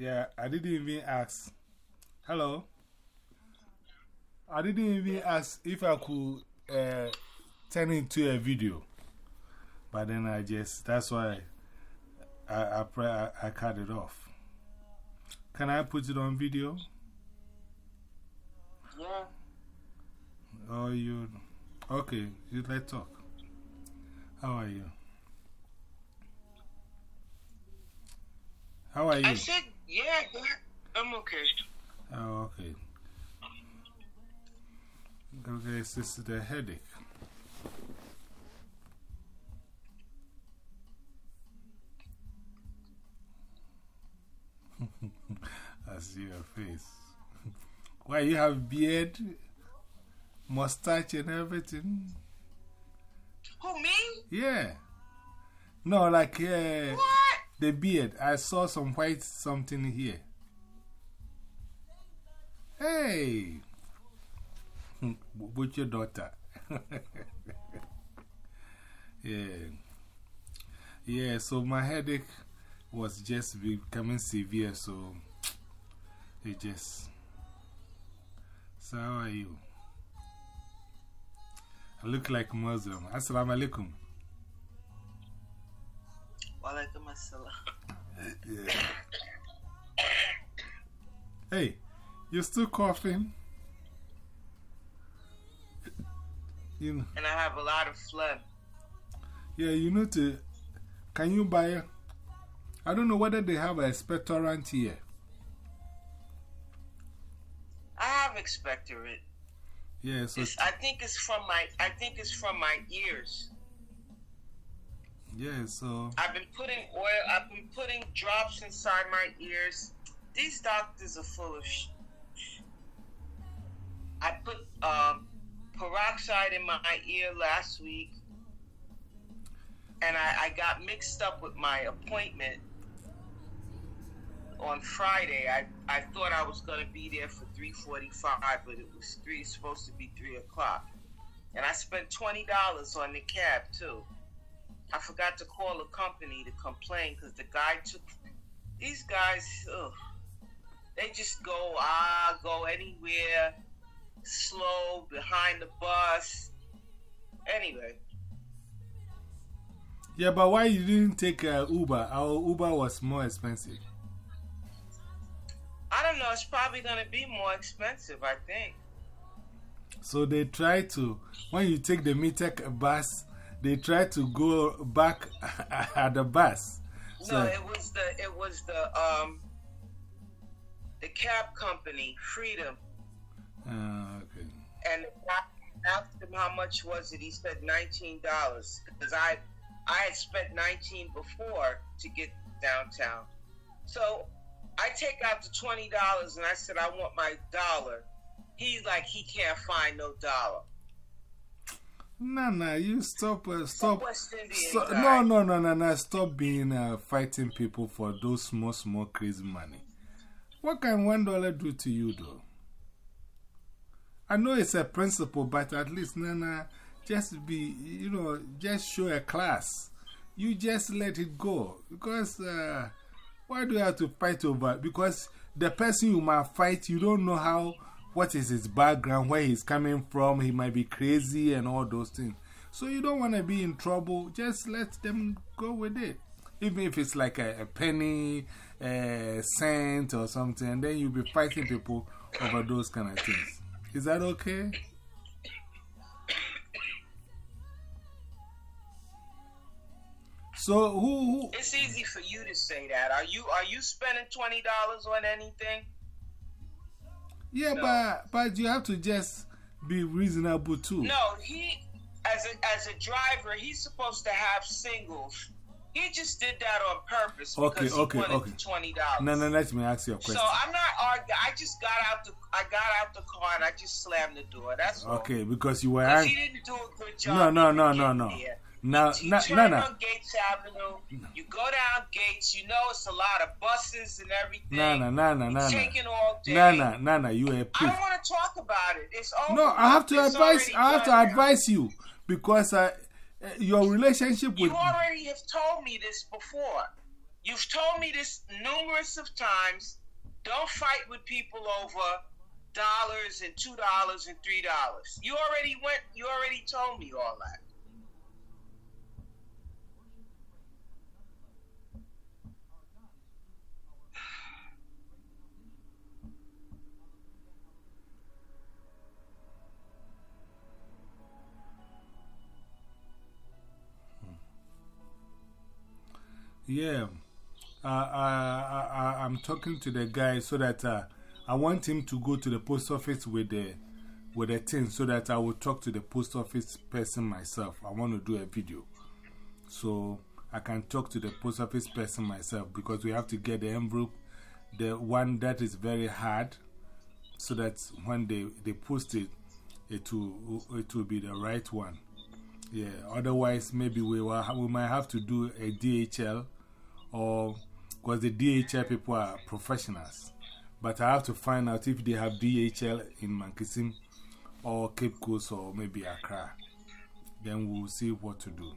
Yeah, I didn't even ask. Hello? I didn't even ask if I could uh, turn into a video. But then I just, that's why I, I, I, I cut it off. Can I put it on video? Yeah. Oh, you. Okay, you let's talk. How are you? How are you? I said, yeah, I'm okay. Oh, okay. Okay, this is the headache. I see your face. Why you have beard, mustache, and everything? Who, me? Yeah. No, like uh, What? The beard. I saw some white something here. Hey! Hmm, with your daughter. yeah. Yeah, so my headache was just becoming severe, so it just. So, how are you? I look like Muslim. Assalamu alaikum. Walaikum assalam. Yeah. Hey, you're still coughing? You know, And I have a lot of phlegm. yeah, you need to. Can you buy? I don't know whether they have a expectorant here. I have expectorant. Yeah, so I think it's from my. I think it's from my ears. Yeah, so I've been putting oil. I've been putting drops inside my ears. These doctors are full of. Sh- I put um, peroxide in my ear last week, and I, I got mixed up with my appointment on Friday. I, I thought I was gonna be there for three forty five, but it was three. Supposed to be three o'clock, and I spent twenty dollars on the cab too. I forgot to call the company to complain because the guy took these guys. Ugh, they just go ah go anywhere, slow behind the bus. Anyway, yeah, but why you didn't take uh, Uber? Our Uber was more expensive. I don't know. It's probably gonna be more expensive. I think. So they try to, when you take the Metek bus, they tried to go back at the bus. So, No, it was the it was the um the cab company Freedom, uh, okay. and asked him how much was it. He said nineteen dollars because I I had spent nineteen before to get downtown. So I take out the twenty dollars and I said I want my dollar. He's like he can't find no dollar. No, you stop, uh, stop. Stop no, no, no, no, no, stop being uh, fighting people for those small, small, crazy money. What can one dollar do to you, though? I know it's a principle, but at least, Nana, just be, you know, just show a class. You just let it go. Because uh, why do you have to fight over? Because the person you might fight, you don't know how, what is his background, where he's coming from. He might be crazy and all those things. So you don't want to be in trouble. Just let them go with it. Even if it's like a, a penny, a cent or something, and then you'll be fighting people over those kind of things. Is that okay? So who, who It's easy for you to say that. Are you are you spending twenty dollars on anything? Yeah, No. but, but you have to just be reasonable too. No, he as a as a driver, he's supposed to have singles. He just did that on purpose Okay, because okay, he wanted okay. twenty dollars. No, no, let me ask you a question. So I'm not arguing. I just got out the I got out the car and I just slammed the door. That's all. okay, because you were Because he didn't do a good job. No, no, no, no, no. there. Now, You no, no, no. on Gates Avenue. You go down Gates. You know it's a lot of buses and everything. No, no, no, no, no, no. Taking all day. No, no, no, no, you a I priest. don't want to talk about it. It's over. No, I have to It's advise. I have to now. advise you because uh, your relationship with You already have told me this before. You've told me this numerous of times. Don't fight with people over dollars and two dollars and three dollars. You already went. You already told me all that. Yeah. Uh, I, I, I'm talking to the guy so that uh, I want him to go to the post office with the, with the thing so that I will talk to the post office person myself. I want to do a video. So I can talk to the post office person myself because we have to get the envelope, the one that is very hard, so that when they, they post it, it will, it will be the right one. Yeah, otherwise, maybe we, will, we might have to do a DHL or because the DHL people are professionals. But I have to find out if they have DHL in Mankessim or Cape Coast or maybe Accra. Then we'll see what to do.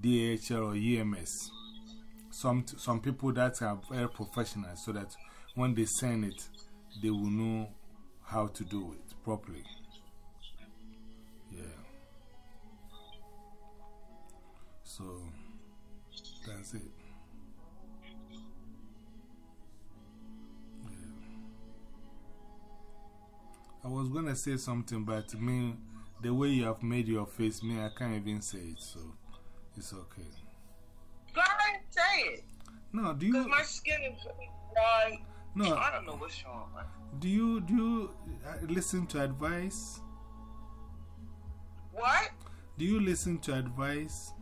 DHL or EMS. Some, some people that are very professional so that when they send it, they will know how to do it properly. Yeah. So that's it. I was going to say something, but me, the way you have made your face, me, I can't even say it, so it's okay. Go ahead and say it. No, do you. Because my skin is really dry. No. I don't know what's wrong. Do you, do you uh, listen to advice? What? Do you listen to advice?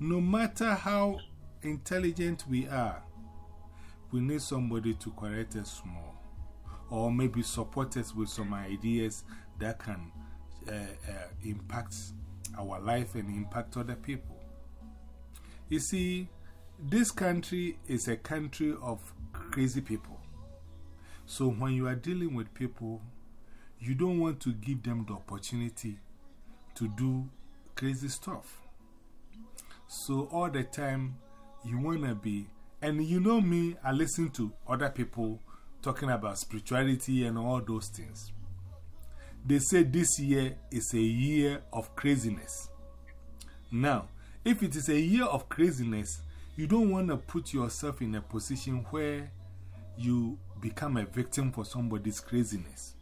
No matter how intelligent we are, we need somebody to correct us more. Or maybe support us with some ideas that can uh, uh, impact our life and impact other people. You see, this country is a country of crazy people. So when you are dealing with people, you don't want to give them the opportunity to do crazy stuff. So all the time, you want to be and you know me, I listen to other people talking about spirituality and all those things. They say this year is a year of craziness. Now, if it is a year of craziness, you don't want to put yourself in a position where you become a victim for somebody's craziness.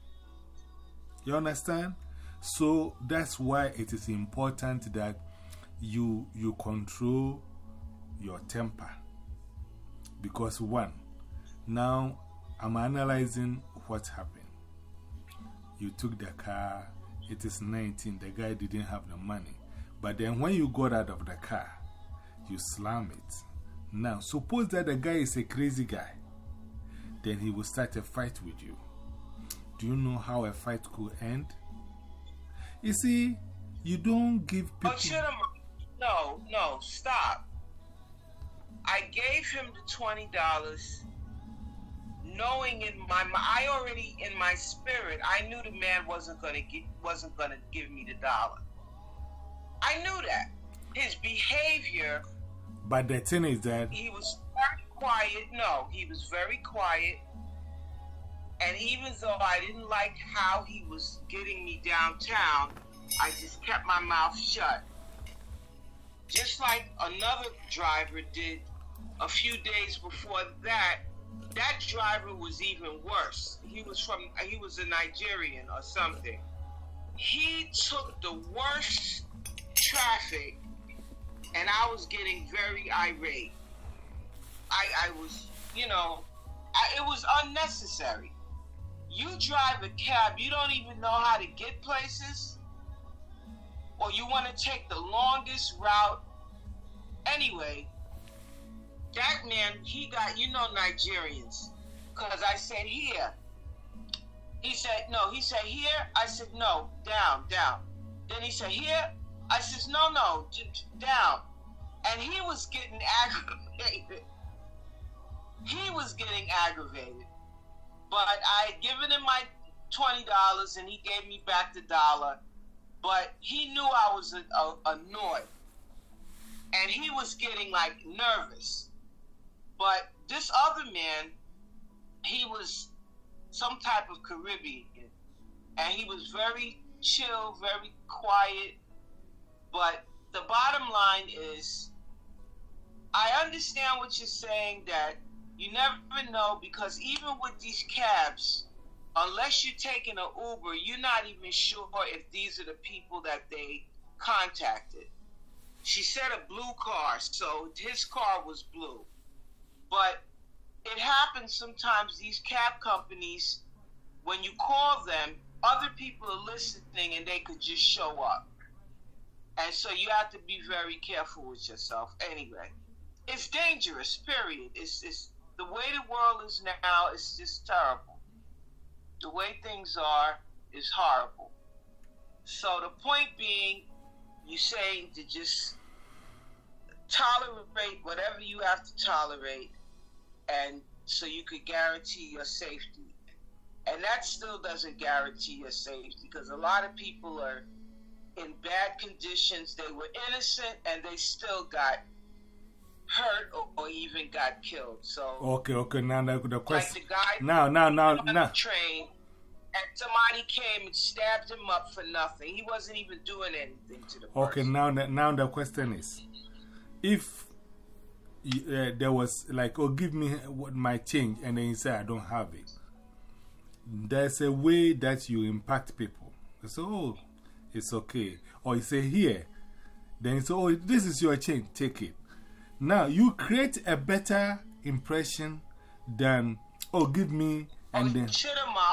You understand? So that's why it is important that you, you control your temper. Because, one, now I'm analyzing what happened. You took the car, it is 19, the guy didn't have the money. But then when you got out of the car, you slam it. Now, suppose that the guy is a crazy guy, then he will start a fight with you. Do you know how a fight could end? You see, you don't give oh, people. Oh, no, no, stop. I gave him the twenty dollars, knowing in my I already in my spirit I knew the man wasn't gonna get wasn't gonna give me the dollar. I knew that his behavior. But the thing is that he was very quiet. No, he was very quiet. And even though I didn't like how he was getting me downtown, I just kept my mouth shut. Just like another driver did a few days before that, that driver was even worse. He was from, he was a Nigerian or something. He took the worst traffic, and I was getting very irate. I, I was, you know, I, it was unnecessary. You drive a cab, you don't even know how to get places, or you want to take the longest route. Anyway, that man, he got, you know, Nigerians. Because I said, here. He said, no. He said, here. I said, no. Down, down. Then he said, here. I said, no, no. Down. And he was getting aggravated. He was getting aggravated. But I had given him my $20 and he gave me back the dollar. but he knew I was a, a, annoyed, and he was getting like nervous. But this other man, he was some type of Caribbean, and he was very chill, very quiet. But the bottom line is, I understand what you're saying that you never know because even with these cabs, unless you're taking an Uber, you're not even sure if these are the people that they contacted. She said a blue car, so his car was blue. But it happens sometimes these cab companies, when you call them, other people are listening and they could just show up. And so you have to be very careful with yourself. Anyway, it's dangerous, period. It's, it's the way the world is now, it's just terrible. The way things are is horrible. So the point being, you saying to just tolerate whatever you have to tolerate, and so you could guarantee your safety. And that still doesn't guarantee your safety because a lot of people are in bad conditions. They were innocent and they still got hurt or, or even got killed. So okay, okay. Now the, the question. Like the guy now, now, now, now. train, and somebody came and stabbed him up for nothing. He wasn't even doing anything to the person. Okay, now, the, now the question is, if uh, there was like, oh, give me what my change, and then you say I don't have it. There's a way that you impact people. Say, oh, it's okay. Or you say, here. Then you say, oh, this is your change, take it. Now, you create a better impression than, oh, give me. And oh, then.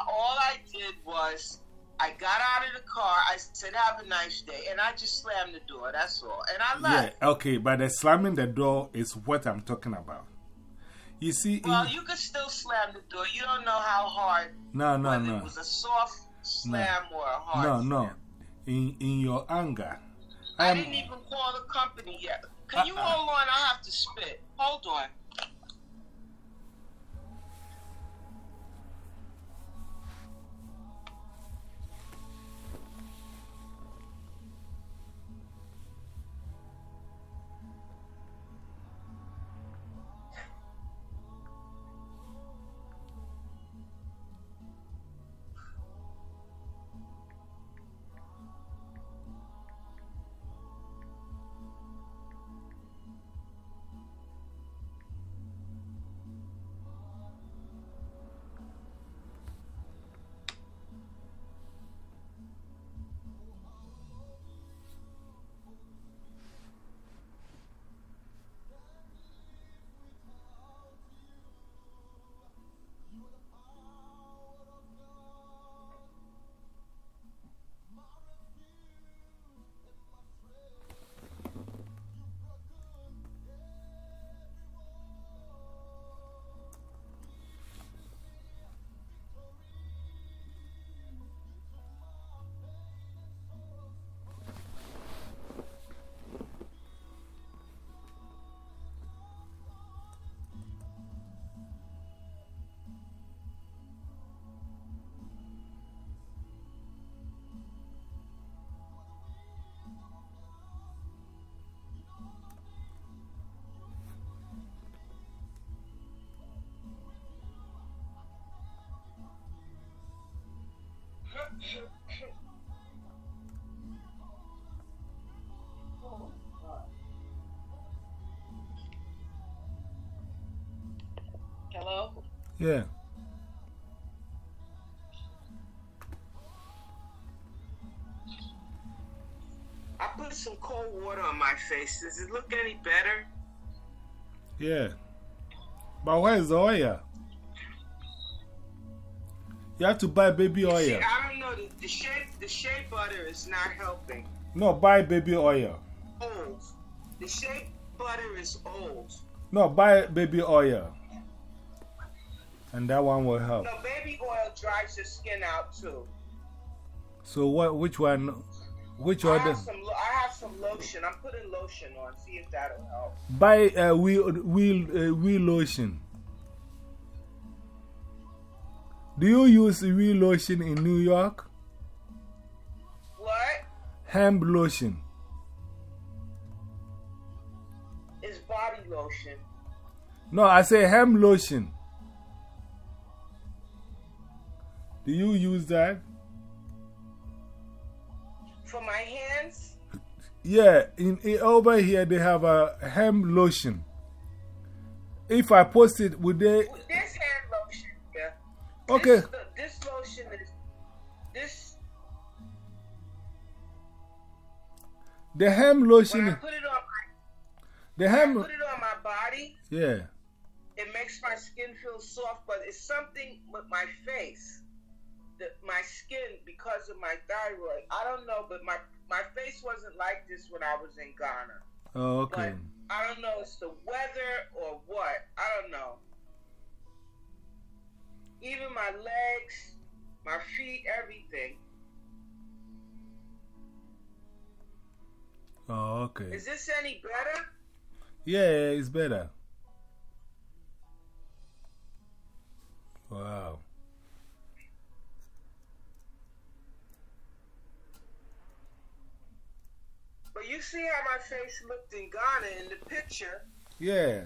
All I did was I got out of the car. I said, have a nice day. And I just slammed the door. That's all. And I left. Yeah, okay. But the slamming the door is what I'm talking about. You see. Well, you could still slam the door. You don't know how hard. No, no, no. it was a soft slam no. or a hard No, no. In, in your anger. I didn't even call the company yet. Can uh, you hold on? I have to spit. Hold on. Hello? Yeah. I put some cold water on my face. Does it look any better? Yeah. But where is the oil? You have to buy baby oil. See, I don't know. The, shea, the shea butter is not helping. No, buy baby oil. Old. The shea butter is old. No, buy baby oil. And that one will help. No, baby oil dries your skin out too. So, what? which one? Which I other? Have some, I have some lotion. I'm putting lotion on. See if that'll help. Buy uh, wheel, wheel, uh, wheel lotion. Do you use wheel lotion in New York? Hemp lotion. It's body lotion. No, I say hand lotion. Do you use that? For my hands? Yeah, in, in, over here they have a hand lotion. If I post it, would they? This hand lotion, yeah. Okay. The When lotion. I put it on my, The when I put it on my body, Yeah. it makes my skin feel soft, but it's something with my face. That my skin, because of my thyroid, I don't know, but my, my face wasn't like this when I was in Ghana. Oh, okay. But I don't know, it's the weather or what. I don't know. Even my legs, my feet, everything. Oh, okay. Is this any better? Yeah, it's better. Wow. But you see how my face looked in Ghana in the picture. Yeah.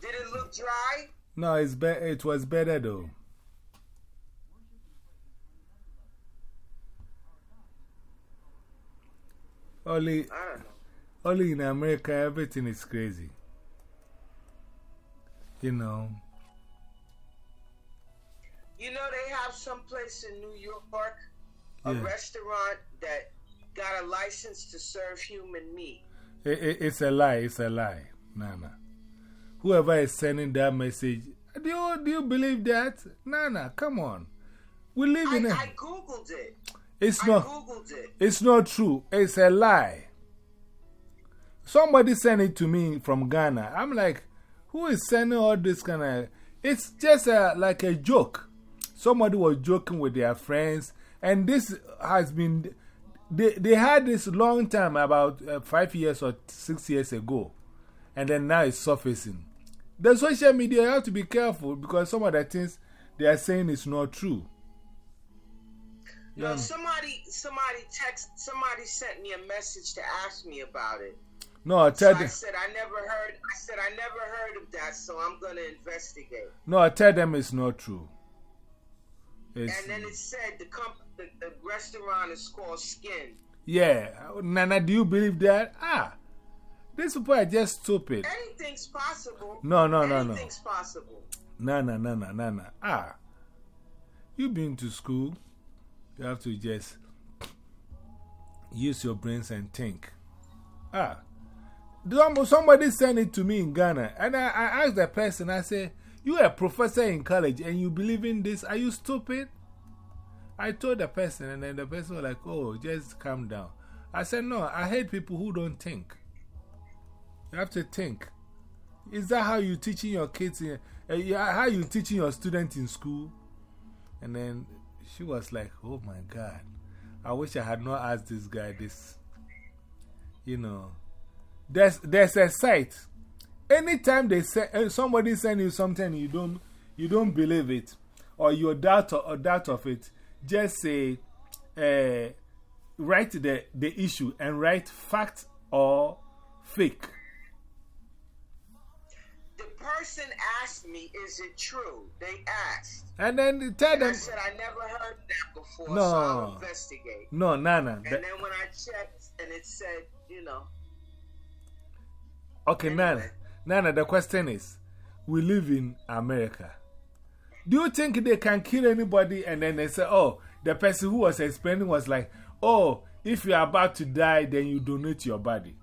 Did it look dry? No, it's be it was better though. Only, I don't know. only in America, everything is crazy. You know. You know they have some place in New York, a Yeah. restaurant that got a license to serve human meat. It, it, it's a lie, it's a lie. Nana. Whoever is sending that message, do you, do you believe that? Nana, come on. We live in it. I, a. I googled it. It's not. googled it. It's not true. It's a lie. Somebody sent it to me from Ghana. I'm like, who is sending all this kind of. It's just a, like a joke. Somebody was joking with their friends, and this has been. They, they had this long time, about uh, five years or six years ago, and then now it's surfacing. The social media, you have to be careful because some of the things they are saying is not true. No, somebody, somebody text, somebody sent me a message to ask me about it. No, So tell I them. said I never heard. I said I never heard of that, so I'm gonna investigate. No, I tell them it's not true. It's, And then it said the comp, the, the restaurant is called Skin. yeah. Nana, do you believe that? Ah, these people are just stupid. Anything's possible. No, no, no, no. Anything's possible. Nana, Nana, Nana. Ah, you've been to school. You have to just use your brains and think. Ah, somebody sent it to me in Ghana, and I, I asked the person, I said, You are a professor in college and you believe in this? Are you stupid? I told the person, and then the person was like, Oh, just calm down. I said, No, I hate people who don't think. You have to think. Is that how you teaching your kids? In, uh, how you teaching your students in school? And then she was like, Oh my God, I wish I had not asked this guy this. You know, there's, there's a site. Anytime they say, uh, somebody send you something you don't, you don't believe it, or you doubt, or doubt of it, just say, uh, write the, the issue and write fact or fake. Person asked me, "Is it true?" They asked, And then tell and I said I never heard that before, No. so I'll investigate. no, Nana. And that- then when I checked, and it said, you know, Okay, Anyway. Nana. Nana, the question is we live in America. Do you think they can kill anybody and then they say, oh, the person who was explaining was like, oh, if you're about to die, then you donate your body?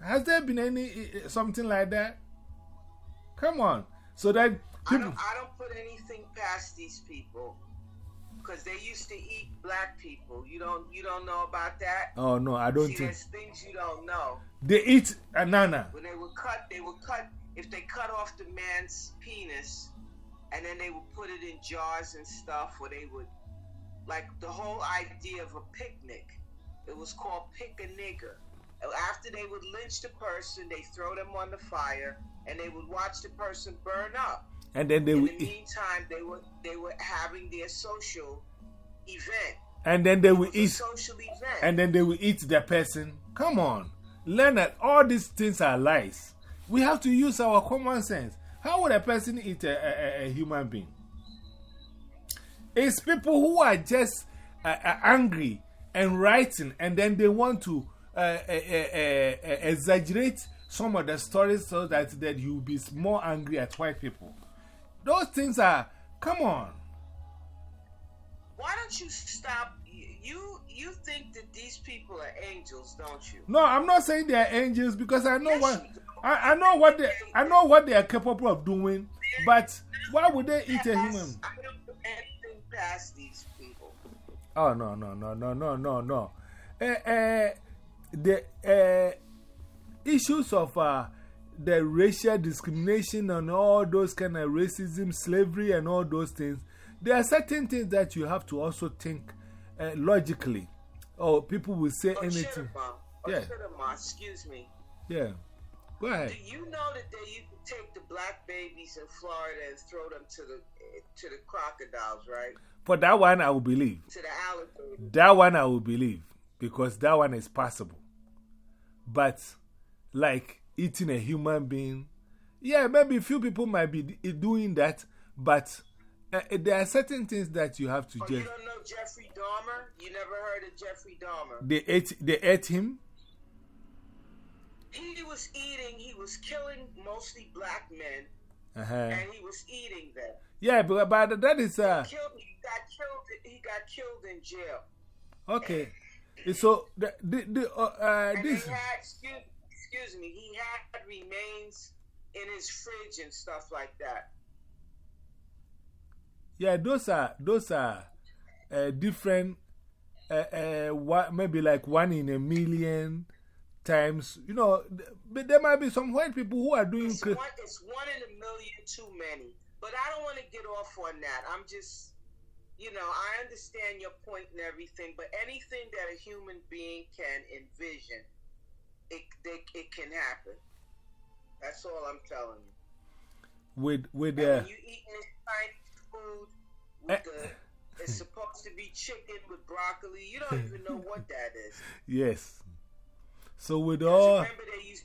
Has there been any eh, something like that? Come on. So that I don't, I don't put anything past these people because they used to eat black people. You don't, you don't know about that. Oh, no, I don't See, think. there's things you don't know. They eat uh, a Nana. When they would cut, they would cut. If they cut off the man's penis, and then they would put it in jars and stuff, or they would, like the whole idea of a picnic. It was called pick a nigger. After they would lynch the person, they throw them on the fire, and they would watch the person burn up. And then they In will the meantime, they were they were having their social event. And then they It will eat. social event. And then they will eat the person. Come on. Learn that all these things are lies. We have to use our common sense. How would a person eat a, a, a- human being? It's people who are just uh, uh, angry and writing, and then they want to uh, uh, uh, uh, exaggerate some of the stories so that, that you'll be more angry at white people. Those things are, come on. Why don't you stop? You you think that these people are angels, don't you? No, I'm not saying they are angels because I know Yes, what. I, I know what they I know what they are capable of doing. But why would they eat a human? I don't do anything past these people. Oh no no no no no no no. Uh, uh, the uh, issues of uh, the racial discrimination and all those kind of racism, slavery, and all those things. There are certain things that you have to also think uh, logically, or people will say Oh, anything. Oh, Yeah. Excuse me. Yeah, go ahead. Do you know that they used to take the black babies in Florida and throw them to the to the crocodiles, right? For that one, I will believe. To the alligators. That one I will believe because that one is possible. But, like eating a human being, yeah, maybe a few people might be doing that, but uh, there are certain things that you have to Oh, you don't know Jeffrey Dahmer? You never heard of Jeffrey Dahmer? They ate, they ate him. He was eating. He was killing mostly black men, Uh -huh. and he was eating them. Yeah, but, but that is. Uh, Killed. He got killed. He got killed in jail. okay. So, the, the, the, uh, uh, this. he had, excuse, excuse me, he had remains in his fridge and stuff like that. Yeah, those are those are uh, different. Uh, uh, what, maybe like one in a million times. You know, but there might be some white people who are doing. It's one, it's one in a million too many. But I don't want to get off on that. I'm just, you know, I understand your point and everything, but anything that a human being can envision, it, they, it can happen. That's all I'm telling you. with with And the when you eating this Chinese food Eh. with the, it's supposed to be chicken with broccoli. You don't even know what that is. yes. So with all remember they used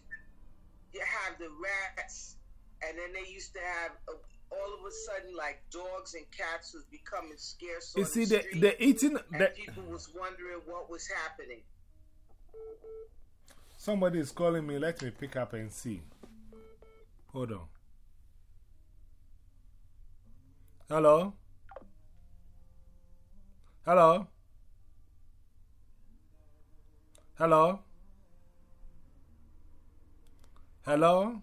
to have the rats, and then they used to have uh, all of a sudden like dogs and cats was becoming scarce. you see the the street, the eating and the people was wondering what was happening. Somebody is calling me. Let me pick up and see. Hold on. Hello. Hello. Hello. Hello.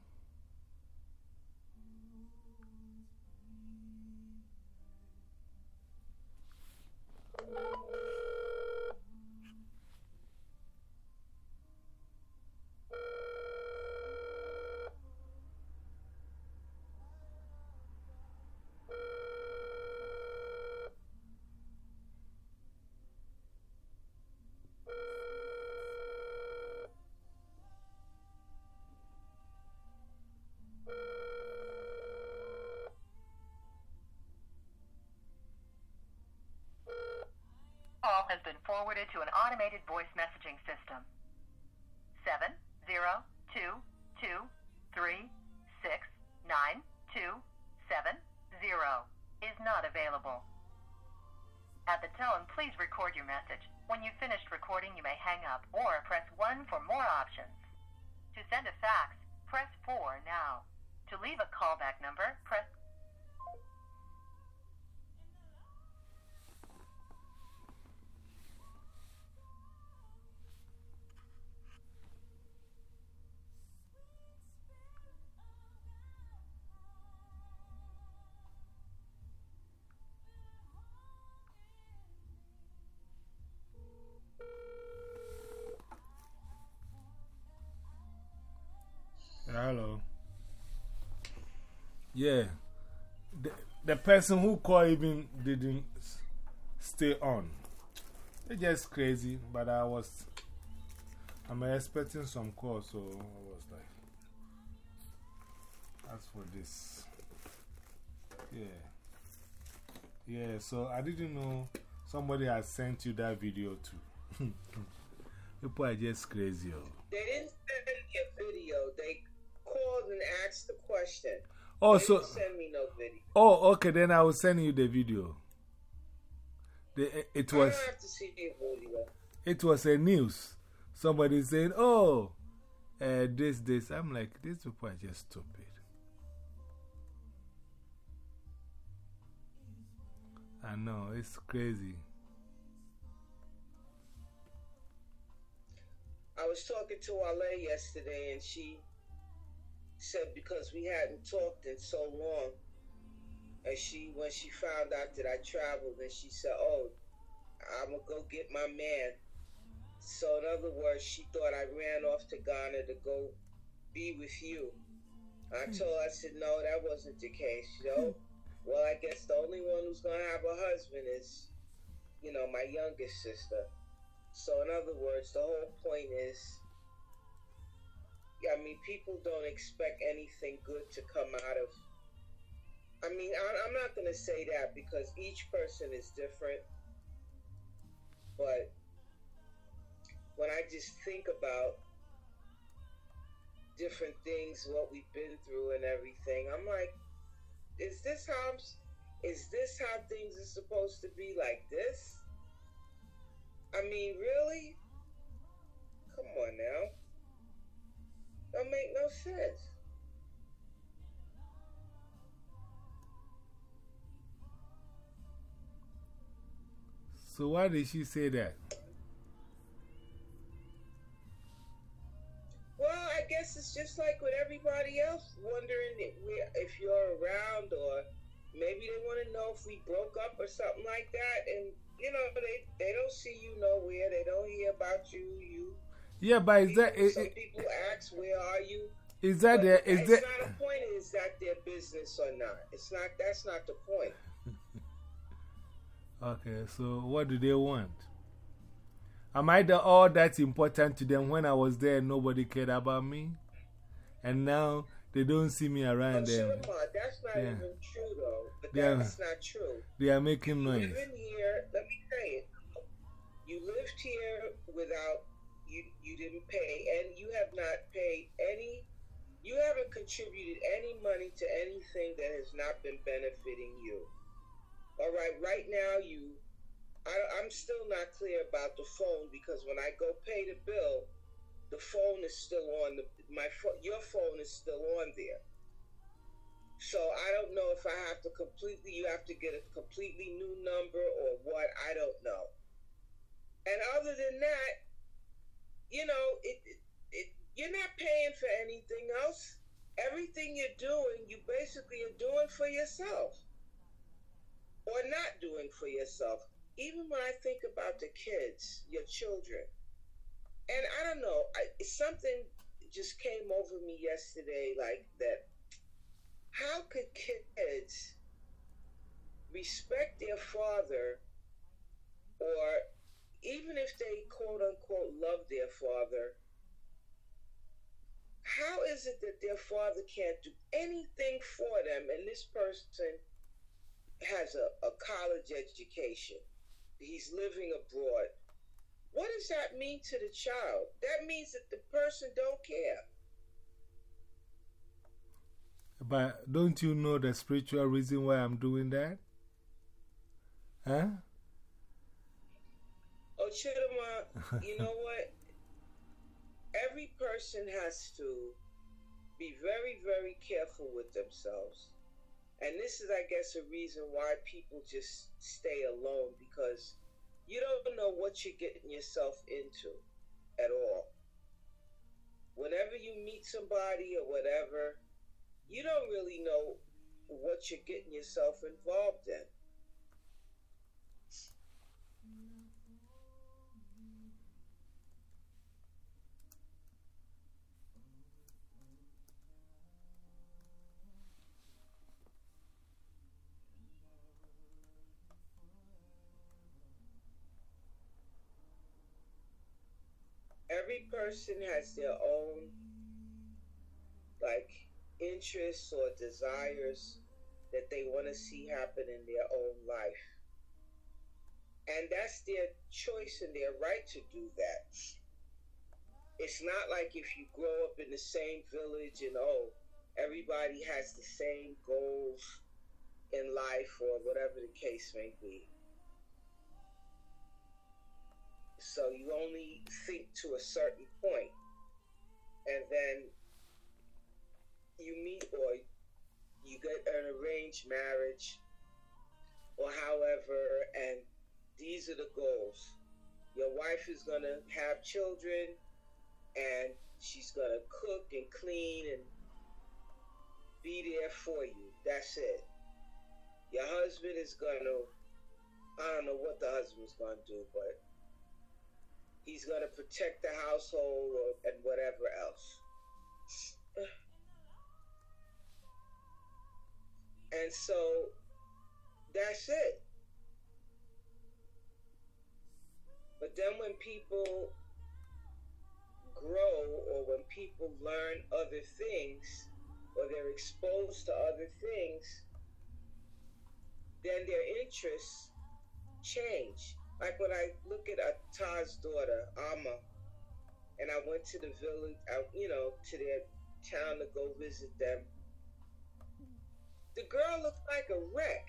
call has been forwarded to an automated voice messaging system. Seven zero two two three six nine two seven zero is not available. At the tone, please record your message. When you've finished recording, you may hang up or press 1 for more options. To send a fax, press 4 now. To leave a callback number, press Yeah. The, the person who called even didn't stay on. It's just crazy, but I was. I'm expecting some calls, so I was like. As for this. Yeah. Yeah, so I didn't know Somebody has sent you that video too. People are just crazy. Oh. They didn't send me a video. They called and asked the question. Oh, so. send me no video. Oh, okay, then I will send you the video. The, it was. I don't have to see the video. It was a news. Somebody said, oh, uh, this, this. I'm like, these people are just stupid. I know, it's crazy. I was talking to Ale yesterday, and she said because we hadn't talked in so long, and she when she found out that I traveled, and she said, "Oh, I'm gonna go get my man." So in other words, she thought I ran off to Ghana to go be with you. I hmm. told her, I said, no, that wasn't the case. You know, hmm. well, I guess the only one who's gonna have a husband is, you know, my youngest sister. So, in other words, the whole point is I mean, people don't expect anything good to come out of. I mean, I, I'm not going to say that because each person is different. But when I just think about different things, what we've been through, and everything, I'm like, is this how is this how things are supposed to be like this? I mean, really? So, why did she say that? Well, I guess it's just like with everybody else, wondering if, we, if you're around or maybe they want to know if we broke up or something like that. And, you know, they, they don't see you nowhere. They don't hear about you. You Yeah, but is that. People, Is, some people ask, "Where are you?" is that But there? Is that. not a point. Is that their business or not? It's not. That's not the point. Okay, so what do they want? Am I the all that important to them when I was there and nobody cared about me? And now they don't see me around them. That's not Yeah. even true, though. But Yeah. that's not true. They are making You noise. live here. Let me say it. You lived here without you. You didn't pay, and you have not paid any. You haven't contributed any money to anything that has not been benefiting you. All right. Right now, you. I, I'm still not clear about the phone because when I go pay the bill, the phone is still on. The, my your phone is still on there. So I don't know if I have to completely, you have to get a completely new number or what, I don't know. And other than that, you know, it, it, it you're not paying for anything else. Everything you're doing, you basically are doing for yourself or not doing for yourself. Even when I think about the kids, your children, and I don't know, I, something just came over me yesterday like that how could kids respect their father or even if they quote unquote love their father how is it that their father can't do anything for them and this person has a, a college education he's living abroad what does that mean to the child that means that the person don't care But don't you know the spiritual reason why I'm doing that? Huh? Oh, Chidama, you know what? Every person has to be very, very careful with themselves. And this is, I guess, a reason why people just stay alone because you don't know what you're getting yourself into at all. Whenever you meet somebody or whatever, you don't really know what you're getting yourself involved in. Every person has their own like interests or desires that they want to see happen in their own life. And that's their choice and their right to do that. It's not like if you grow up in the same village and oh, everybody has the same goals in life or whatever the case may be. So you only think to a certain point, and then you meet or you get an arranged marriage or however, and these are the goals. Your wife is to have children and she's to cook and clean and be there for you. That's it. Your husband is to, I don't know what the husband's to do, but he's going to protect the household or, and whatever else. And so that's it. But then when people grow or when people learn other things or they're exposed to other things, then their interests change. Like when I look at Atah's daughter, Ama, and I went to the village, you know, to their town to go visit them. The girl looked like a wreck.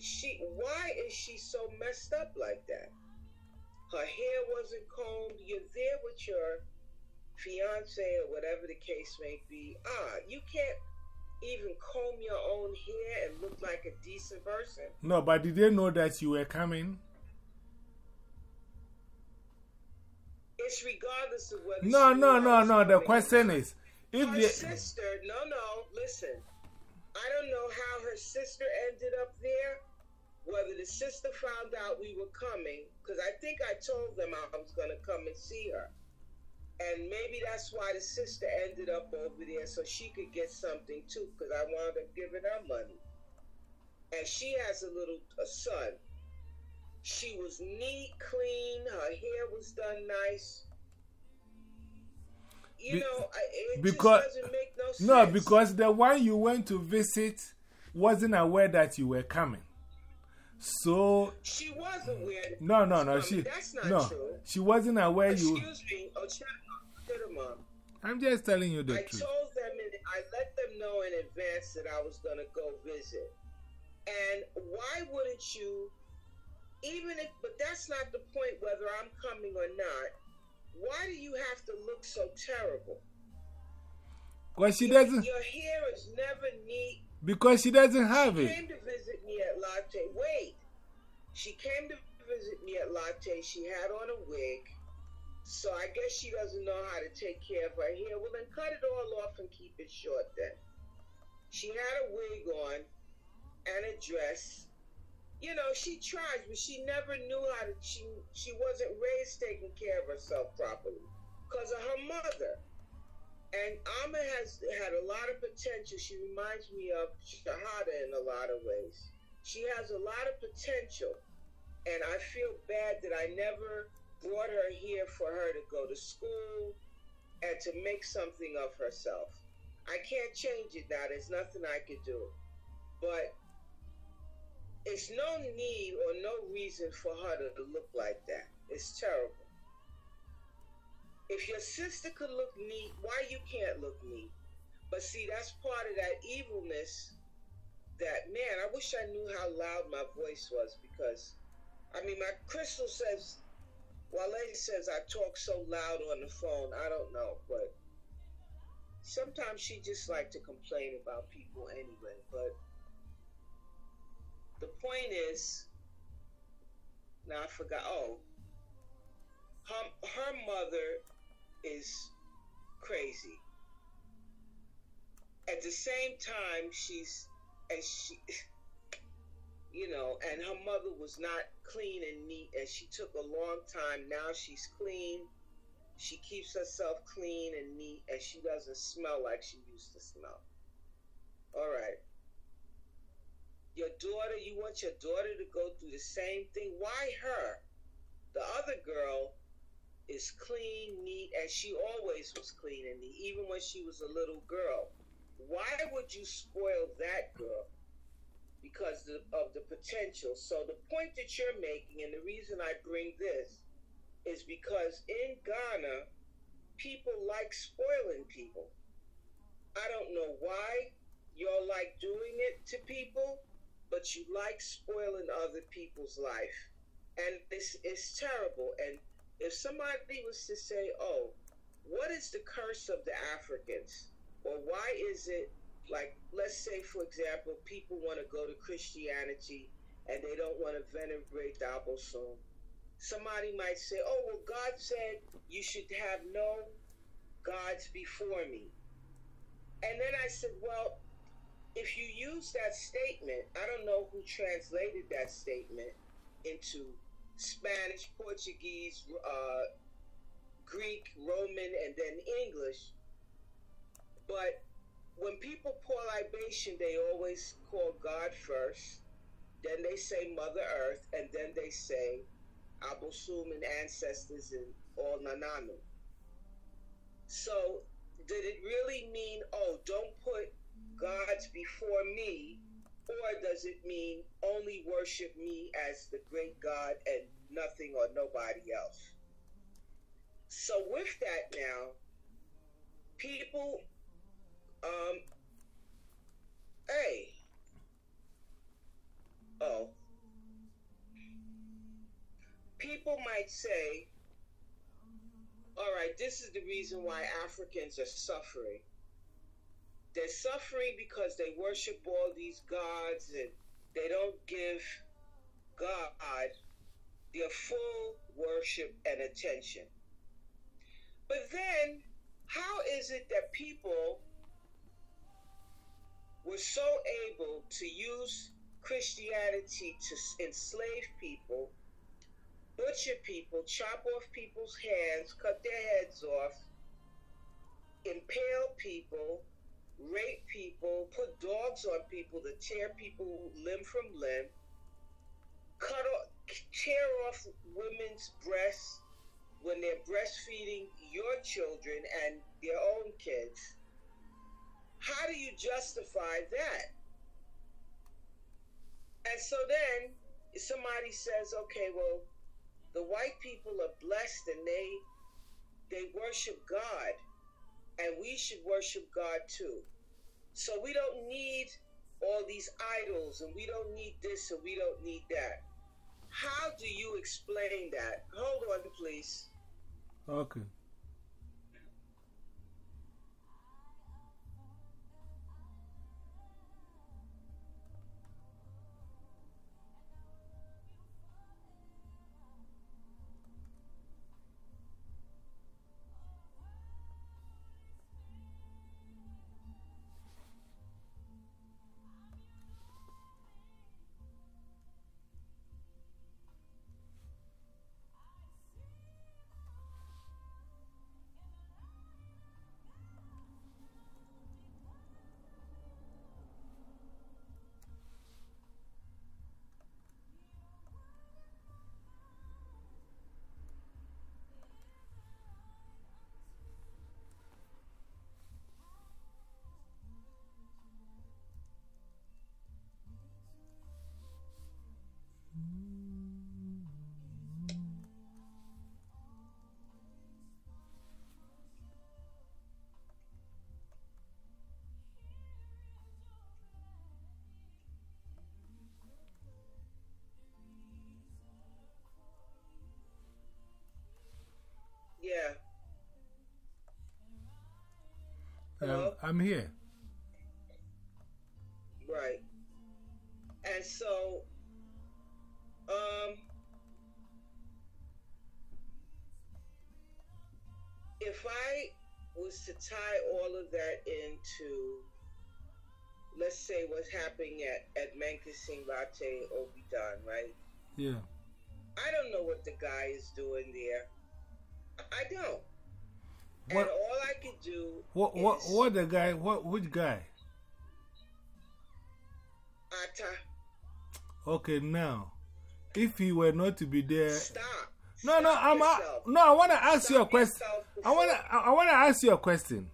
She, why is she so messed up like that? Her hair wasn't combed. You're there with your fiance or whatever the case may be. Ah, you can't even comb your own hair and look like a decent person. No, but did they know that you were coming? It's regardless of whether. No, no, no, no. The question is if her they. sister, no, no, listen. I don't know how her sister ended up there. Whether the sister found out we were coming, because I think I told them I was going to come and see her. And maybe that's why the sister ended up over there so she could get something too, because I wound up giving her money. And she has a little a son. She was neat, clean, her hair was done nice. You Be- know, it because- just doesn't make no sense. No, because the one you went to visit wasn't aware that you were coming. So, she was aware. no, no, no. Um, she, That's not no, true. she wasn't aware you. Excuse me. Oh, shut up. Shut up, Mom. I'm just telling you the I truth. told them, in, I let them know in advance that I was going to go visit. And why wouldn't you, even if, but that's not the point whether I'm coming or not. Why do you have to look so terrible? Because she Your- doesn't, Your hair is never neat. Because she doesn't have She it. She came to visit me at Larteh. Wait. She came to visit me at Larteh. She had on a wig. So I guess she doesn't know how to take care of her hair. Well, then cut it all off and keep it short then. She had a wig on and a dress. You know, she tried, but she never knew how to. She she wasn't raised taking care of herself properly because of her mother. And Amma has had a lot of potential. She reminds me of Shahada in a lot of ways. She has a lot of potential. And I feel bad that I never brought her here for her to go to school and to make something of herself. I can't change it now. There's nothing I could do. But it's no need or no reason for her to look like that. It's terrible. If your sister could look neat, why you can't look neat? But see, that's part of that evilness. That man, I wish I knew how loud my voice was because, I mean, my crystal says, Wale says I talk so loud on the phone. I don't know, but sometimes she just like to complain about people anyway. But the point is, now I forgot. Oh, her, her mother is crazy. At the same time, she's and she, you know, and her mother was not clean and neat, and she took a long time. Now she's clean. She keeps herself clean and neat, and she doesn't smell like she used to smell. All right. Your daughter, you want your daughter to go through the same thing? Why her? The other girl is clean, neat, and she always was clean and neat, even when she was a little girl. Why would you spoil that girl? because of the potential. So the point that you're making, and the reason I bring this, is because in Ghana, people like spoiling people. I don't know why y'all like doing it to people, but you like spoiling other people's life. And this is terrible. And if somebody was to say, oh, what is the curse of the Africans? Or why is it like, let's say, for example, people want to go to Christianity and they don't want to venerate the Abosom. Somebody might say, oh, well, God said you should have no gods before me. And then I said, well, if you use that statement, I don't know who translated that statement into Spanish, Portuguese, uh, Greek, Roman, and then English. But when people pour libation, they always call God first. Then they say Mother Earth, and then they say Abosom and ancestors and all Nananom. So, did it really mean, oh, don't put gods before me? Or does it mean only worship me as the great God and nothing or nobody else? So, with that now, people, um, hey, oh, people might say, all right, this is the reason why Africans are suffering. They're suffering because they worship all these gods and they don't give God their full worship and attention. But then, how is it that people were so able to use Christianity to enslave people butcher people, chop off people's hands, cut their heads off, impale people, rape people, put dogs on people to tear people limb from limb, cut off, tear off women's breasts when they're breastfeeding your children and their own kids. How do you justify that? And so then somebody says, okay, well, the white people are blessed and they they worship God and we should worship God too. So we don't need all these idols and we don't need this and we don't need that. How do you explain that? Hold on, please. Okay. I'm here. Right. And so, um, if I was to tie all of that into, let's say, what's happening at, at Mankessim Larteh Obidan, right? Yeah. I don't know what the guy is doing there. I don't. What, and all I can do. What, what, what the guy, what, which guy? Atta. Okay, now, if he were not to be there. Stop. No, no, I'm, no, I want to ask Stop you a question. I want to, I want to ask you a question.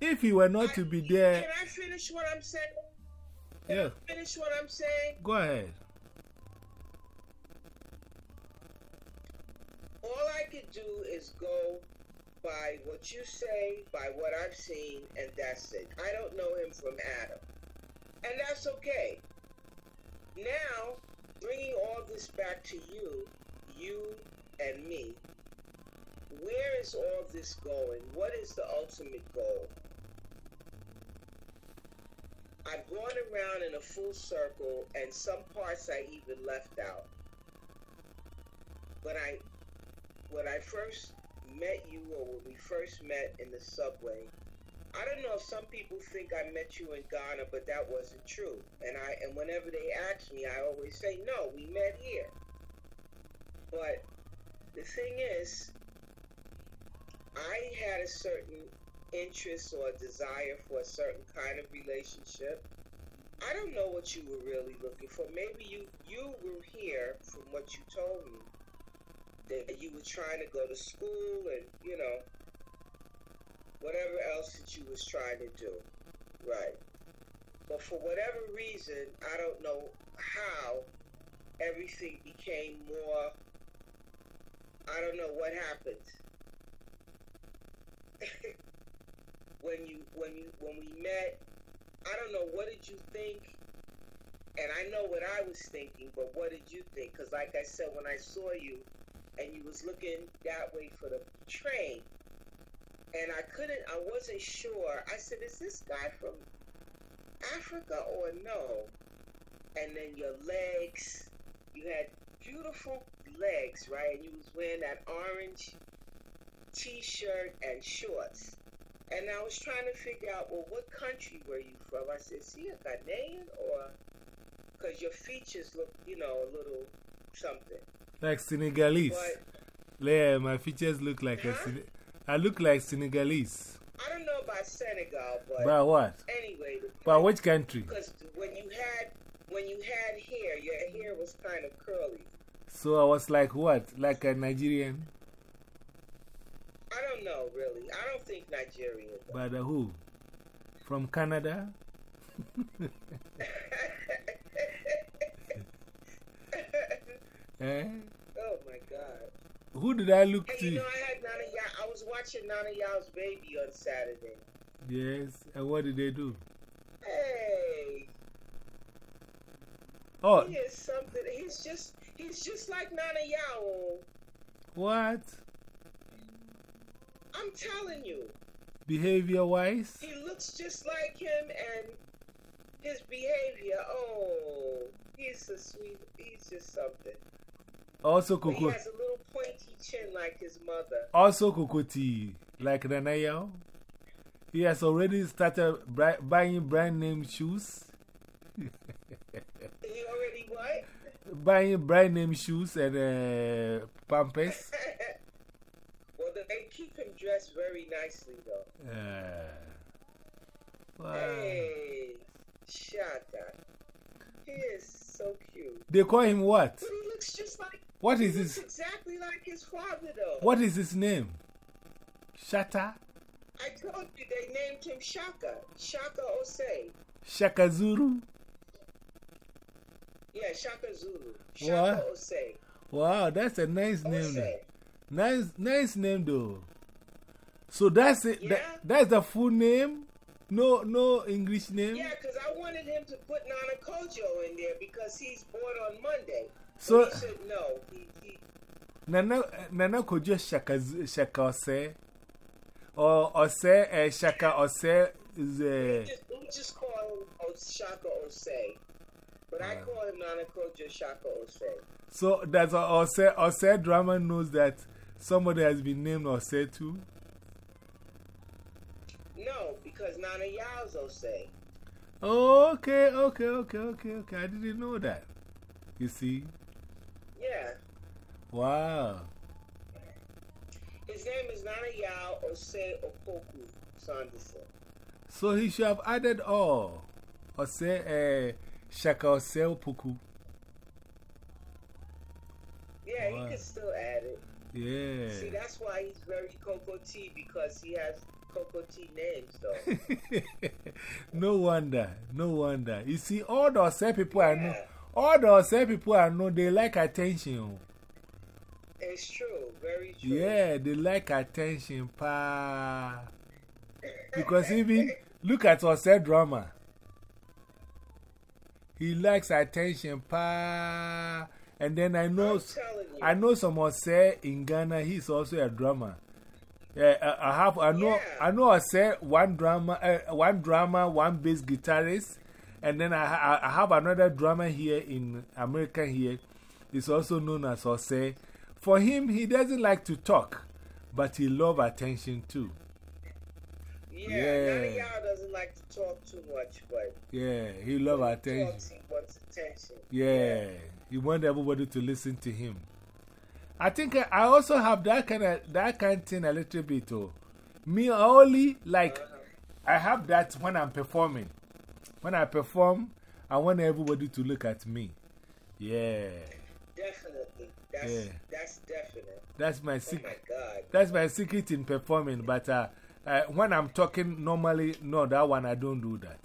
If he were not I, to be there. Can I finish what I'm saying? Yeah. Finish what I'm saying. Go ahead. All I could do is go by what you say, by what I've seen, and that's it. I don't know him from Adam. And that's okay. Now, bringing all this back to you, you and me, where is all this going? What is the ultimate goal? I've gone around in a full circle, and some parts I even left out. But I when I first met you, or when we first met in the subway, I don't know if some people think I met you in Ghana, but that wasn't true. And I and whenever they ask me, I always say, no, we met here. But the thing is, I had a certain interest or desire for a certain kind of relationship. I don't know what you were really looking for. Maybe you you were here from what you told me that you were trying to go to school and you know whatever else that you was trying to do. Right. But for whatever reason, I don't know how everything became more I don't know what happened. when you when you when we met, I don't know what did you think? And I know what I was thinking, but what did you think? Because like I said, when I saw you, and you was looking that way for the train, and I couldn't, I wasn't sure. I said, "Is this guy from Africa or no?" And then your legs, you had beautiful legs, right? And you was wearing that orange t-shirt and shorts. And I was trying to figure out, well, what country were you from? I said, is he a Ghanaian or? Because your features look, you know, a little something. Like Senegalese. Yeah, my features look like a? I look like Senegalese. I don't know about Senegal, but But what? anyway, But which country? because when you had when you had hair, your hair was kind of curly. So I was like, what? Like a Nigerian? I don't know really. I don't think Nigerian. though. But uh, who? From Canada? Eh? oh my God! Who did I look Hey, you to? know I had Nana Ya. I was watching Nana Yao's baby on Saturday. Yes. And what did they do? Hey, Oh, he is something. He's just he's just like Nana Yao. what? I'm telling you. Behavior wise? He looks just like him and his behavior. Oh, he's a sweet. He's just something. Also, But he has a little pointy chin like his mother. Also, Kokoti, like Nana Yao. He has already started buying brand name shoes. He already what? Buying brand name shoes and uh, pampers. well, they keep him dressed very nicely, though. Uh, wow. Hey, Shaka. He is so cute. They call him what? But he looks just like. What is looks his, exactly like his father, though. what is his name? Shata? I told you they named him Shaka. Shaka Osei. Shakazuru? Yeah, Shaka Zulu. Shaka? Osei. Wow, that's a nice name. Eh. Nice, nice name though. So that's it. Yeah. That, that's the full name? No, no English name? Yeah, because I wanted him to put Nana Kojo in there because he's born on Monday. So- he said no. He, he, Nana, Nana Kojo Shaka, Shaka Ose. Or Ose, uh, Shaka Ose is uh, just, we just call him Shaka Osei. But I call him Nana Kojo Shaka Osei. So a Ose, Ose drama knows that somebody has been named Ose too. No, because Nana Yao's Osei. Oh, okay, okay, okay, okay, okay. I didn't know that. You see? Yeah. Wow. His name is Nana Yao Osei Opoku Sanderson. So he should have added all. Ose, uh, Shaka Ose Puku. Yeah, Wow. he could still add it. Yeah. See, that's why he's very Coco T because he has Coco Tea names, though. no wonder, no wonder. You see, all the Ose people I know, Yeah. All the Ose people I know, they like attention. It's true, very true. Yeah, they like attention, pa. Because even look at Ose drama. He likes attention, pa. And then I know. I know some Ose in Ghana, he's also a drummer. Yeah, I- have, I know, Yeah. I know Ose one drama, uh, one drama, one bass guitarist. And then I, ha- I have another drummer here in America here. He's also known as Ose. For him, he doesn't like to talk, but he loves attention too. Yeah, Yeah. none of y'all doesn't like to talk too much, but Yeah, he loves attention. talks, he wants attention. Yeah, he wants everybody to listen to him. I think I- I also have that kind of that kind of thing a little bit. Oh. Me only, like, uh-huh. I have that when I'm performing. When I perform, I want everybody to look at me. Yeah, Definitely. That's, Yeah. that's definite. that's my Oh my secret. God. That's my secret in performing. But uh, uh, when I'm talking normally, no, that one I don't do that.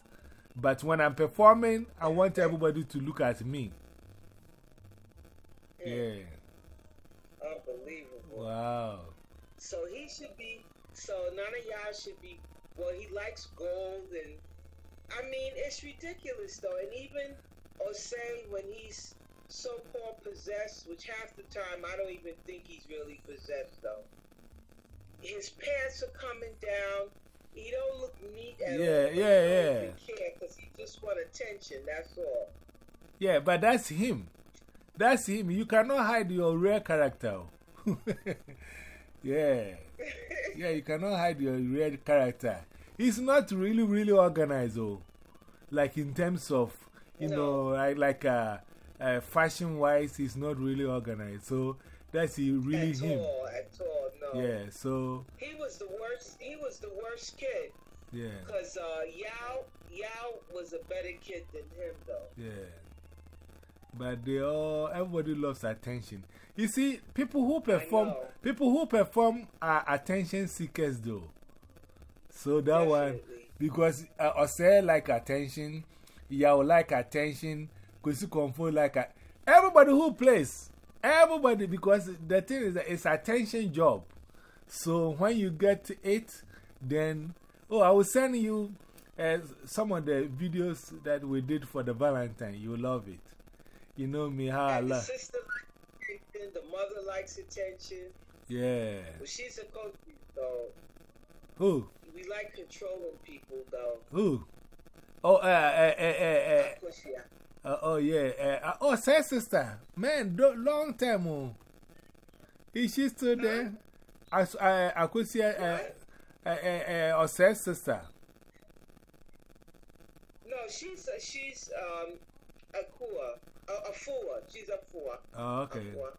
But when I'm performing, I want everybody to look at me. Yeah. Unbelievable. Wow. So he should be, so none of y'all should be, well, he likes gold and, I mean, it's ridiculous though. And even, say when he's so called possessed, which half the time I don't even think he's really possessed though. His pants are coming down. He don't look neat at Yeah, all. yeah, he don't yeah. because he just want attention. That's all. Yeah, but that's him. That's him. You cannot hide your real character. yeah. Yeah, you cannot hide your real character. He's not really, really organized, though. Like in terms of, you No. know, like, like uh, uh, fashion wise, he's not really organized. So that's he really at him. all, at all. No. Yeah, so, He was the worst. He was the worst kid. yeah, Cause uh, Yao Yao was a better kid than him though. yeah. But they all, everybody loves attention. You see, people who perform, people who perform are attention seekers, though. So that one, because uh, Ose like attention, Yao like attention, Kwesi Komfo like a, everybody who plays, everybody, because the thing is that it's attention job. So when you get to it, then, oh, I will send you uh, some of the videos that we did for the Valentine. You love it. You know me, how And love. sister likes attention. The mother likes attention. Yeah. But she's a coach though. Who? We like controlling people though. Who? Oh, uh, uh, uh, uh, uh, Of course, yeah. Uh, oh, yeah. Uh, uh, oh, say sister. Man, long time. Oh. Is she still there? I, I, I could see uh, uh, uh, uh, uh, say sister. No, she's uh, she's um a kua, a, Afua. She's a fua. Oh, A okay. fua.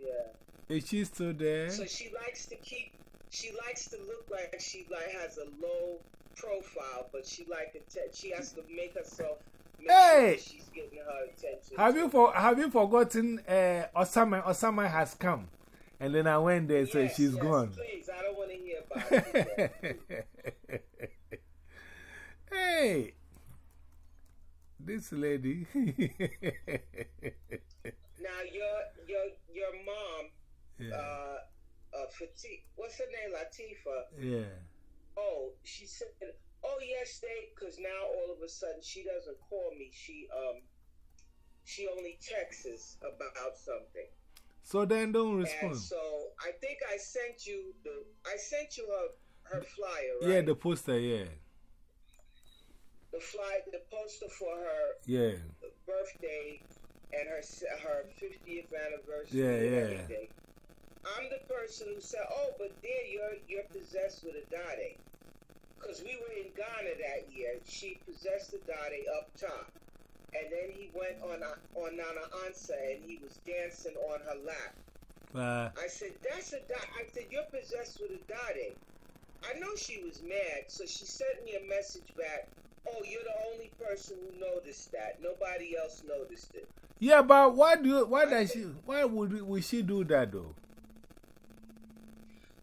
Yeah. Is she still there? So she likes to keep. She likes to look like she like has a low profile, but she like atten- She has to make herself. Make Hey! Sure she's getting her attention. Have you, for, have you forgotten uh, Osama? Osama has come. And then I went there, so Yes, she's yes, gone. Please, I don't want to hear about it. hey, this lady. now your your your mom, yeah. uh, uh, Fatih, what's her name, Latifa? yeah. Oh, she said, oh yes, they, because now all of a sudden she doesn't call me. She um, she only texts us about something. So then don't And respond. so I think I sent you the I sent you her her flyer, right? Yeah, the poster, yeah. the flyer, the poster for her Yeah. birthday and her her 50th anniversary. Yeah, yeah. everything. I'm the person who said, "Oh, but there you're you're possessed with a dade." Because we were in Ghana that year, she possessed the dade up top, and then he went on on Nana Ansa and he was dancing on her lap. Uh, I said, "That's a dade." I said, "You're possessed with a dade." I know she was mad, so she sent me a message back. Oh, you're the only person who noticed that. Nobody else noticed it. yeah, but why do why does she, why would, would she do that though?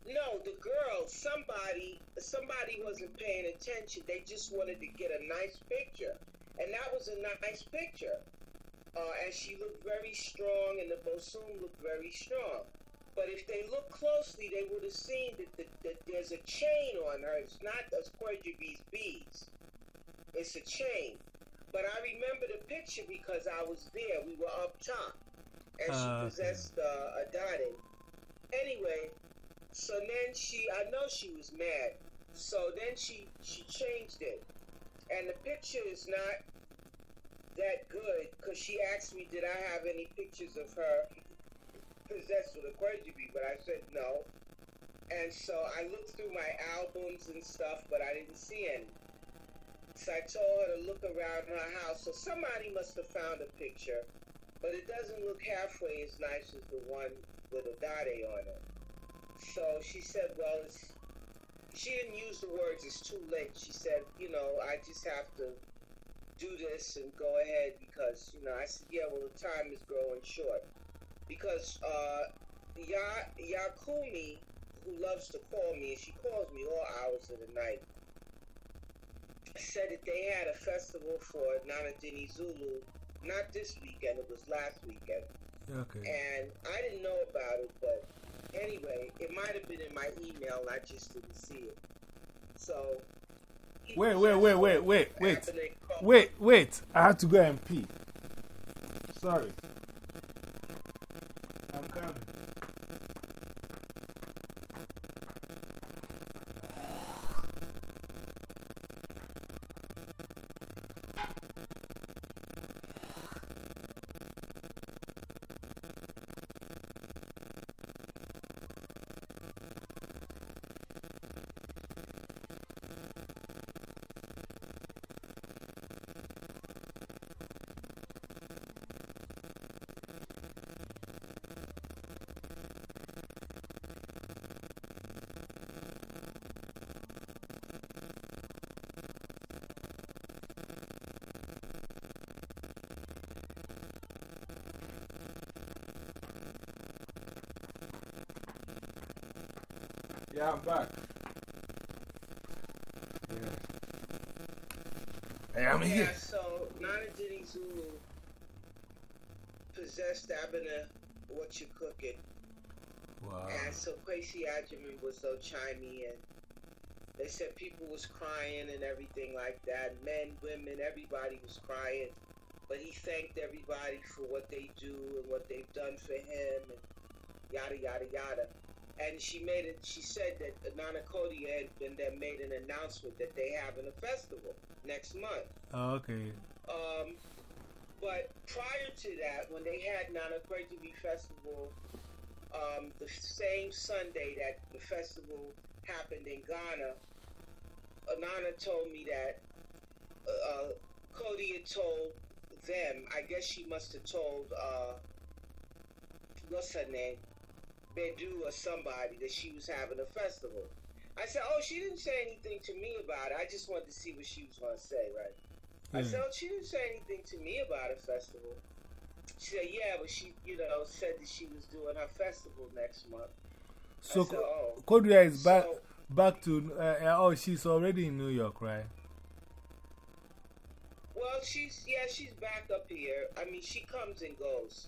No, the girl, somebody, somebody wasn't paying attention. They just wanted to get a nice picture, and that was a nice picture. Uh, and she looked very strong, and the Bosun looked very strong. But if they look closely, they would have seen that, that, that there's a chain on her. It's not as Quadrabee's beads. It's a chain. But I remember the picture because I was there. We were up top. And she okay. possessed uh, Adani. Anyway, so then she, I know she was mad. So then she, she changed it. And the picture is not that good because she asked me, did I have any pictures of her possessed with a Quadrabee? But I said no. And so I looked through my albums and stuff, but I didn't see any. So I told her to look around her house. So somebody must have found a picture, but it doesn't look halfway as nice as the one with a dade on it. So she said, well, it's, she didn't use the words, it's too late. She said, you know, I just have to do this and go ahead because, you know, I said, yeah, well, the time is growing short. Because uh, ya- Yakumi, who loves to call me, and she calls me all hours of the night, said that they had a festival for Nana Dinizulu, not this weekend, it was last weekend. Okay. And I didn't know about it, but anyway, it might have been in my email, I just didn't see it. So. Wait, wait, wait, wait, wait, wait. Wait, wait. I have to go and pee. Sorry. I'm coming. Yeah, I'm back. Yeah. Hey, I'm yeah, here. so Nana Dinizulu possessed Abner what you cooking. Wow. And so Kwesi Adjaman was so chimey and they said people was crying and everything like that. Men, women, everybody was crying. But he thanked everybody for what they do and what they've done for him and yada yada yada. And she made it she said that Nana Cody had been there made an announcement that they having a festival next month. Oh, okay. Um, but prior to that, when they had Nana Kwejumi Festival, um, the same Sunday that the festival happened in Ghana, Nana told me that uh, uh, Cody had told them, I guess she must have told, uh, what's her name? Bedu or somebody that she was having a festival. I said, oh, she didn't say anything to me about it. I just wanted to see what she was going to say, right? I said, oh, she didn't say anything to me about a festival. She said, yeah, but she, you know, said that she was doing her festival next month. So, said, oh. Kodia is back, So- back to. Uh, uh, oh, she's already in New York, right? Well, she's, yeah, she's back up here. I mean, she comes and goes.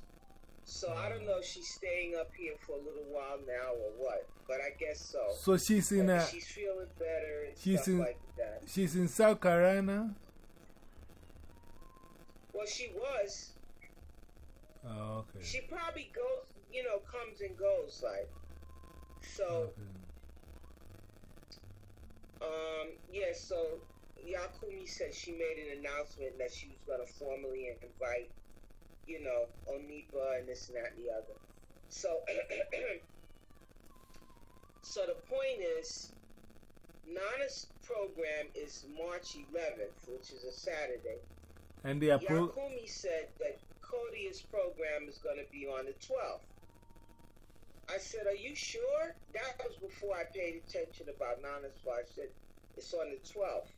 So I don't know if she's staying up here for a little while now or what, but I guess so. So she's in. Uh, she's feeling better and she's stuff in- like that. she's in South Carolina. Well, she was. Oh, okay. She probably goes, you know, comes and goes, like. So, okay. um, yeah, so Yakumi said she made an announcement that she was going to formally invite, you know, Onipa and this and that and the other. So, so the point is, Nana's program is March 11th, which is a Saturday. And the. Yakumi said that Cody's program is going to be on the 12th. I said, Are you sure? That was before I paid attention about Nana's part. I said, It's on the 12th.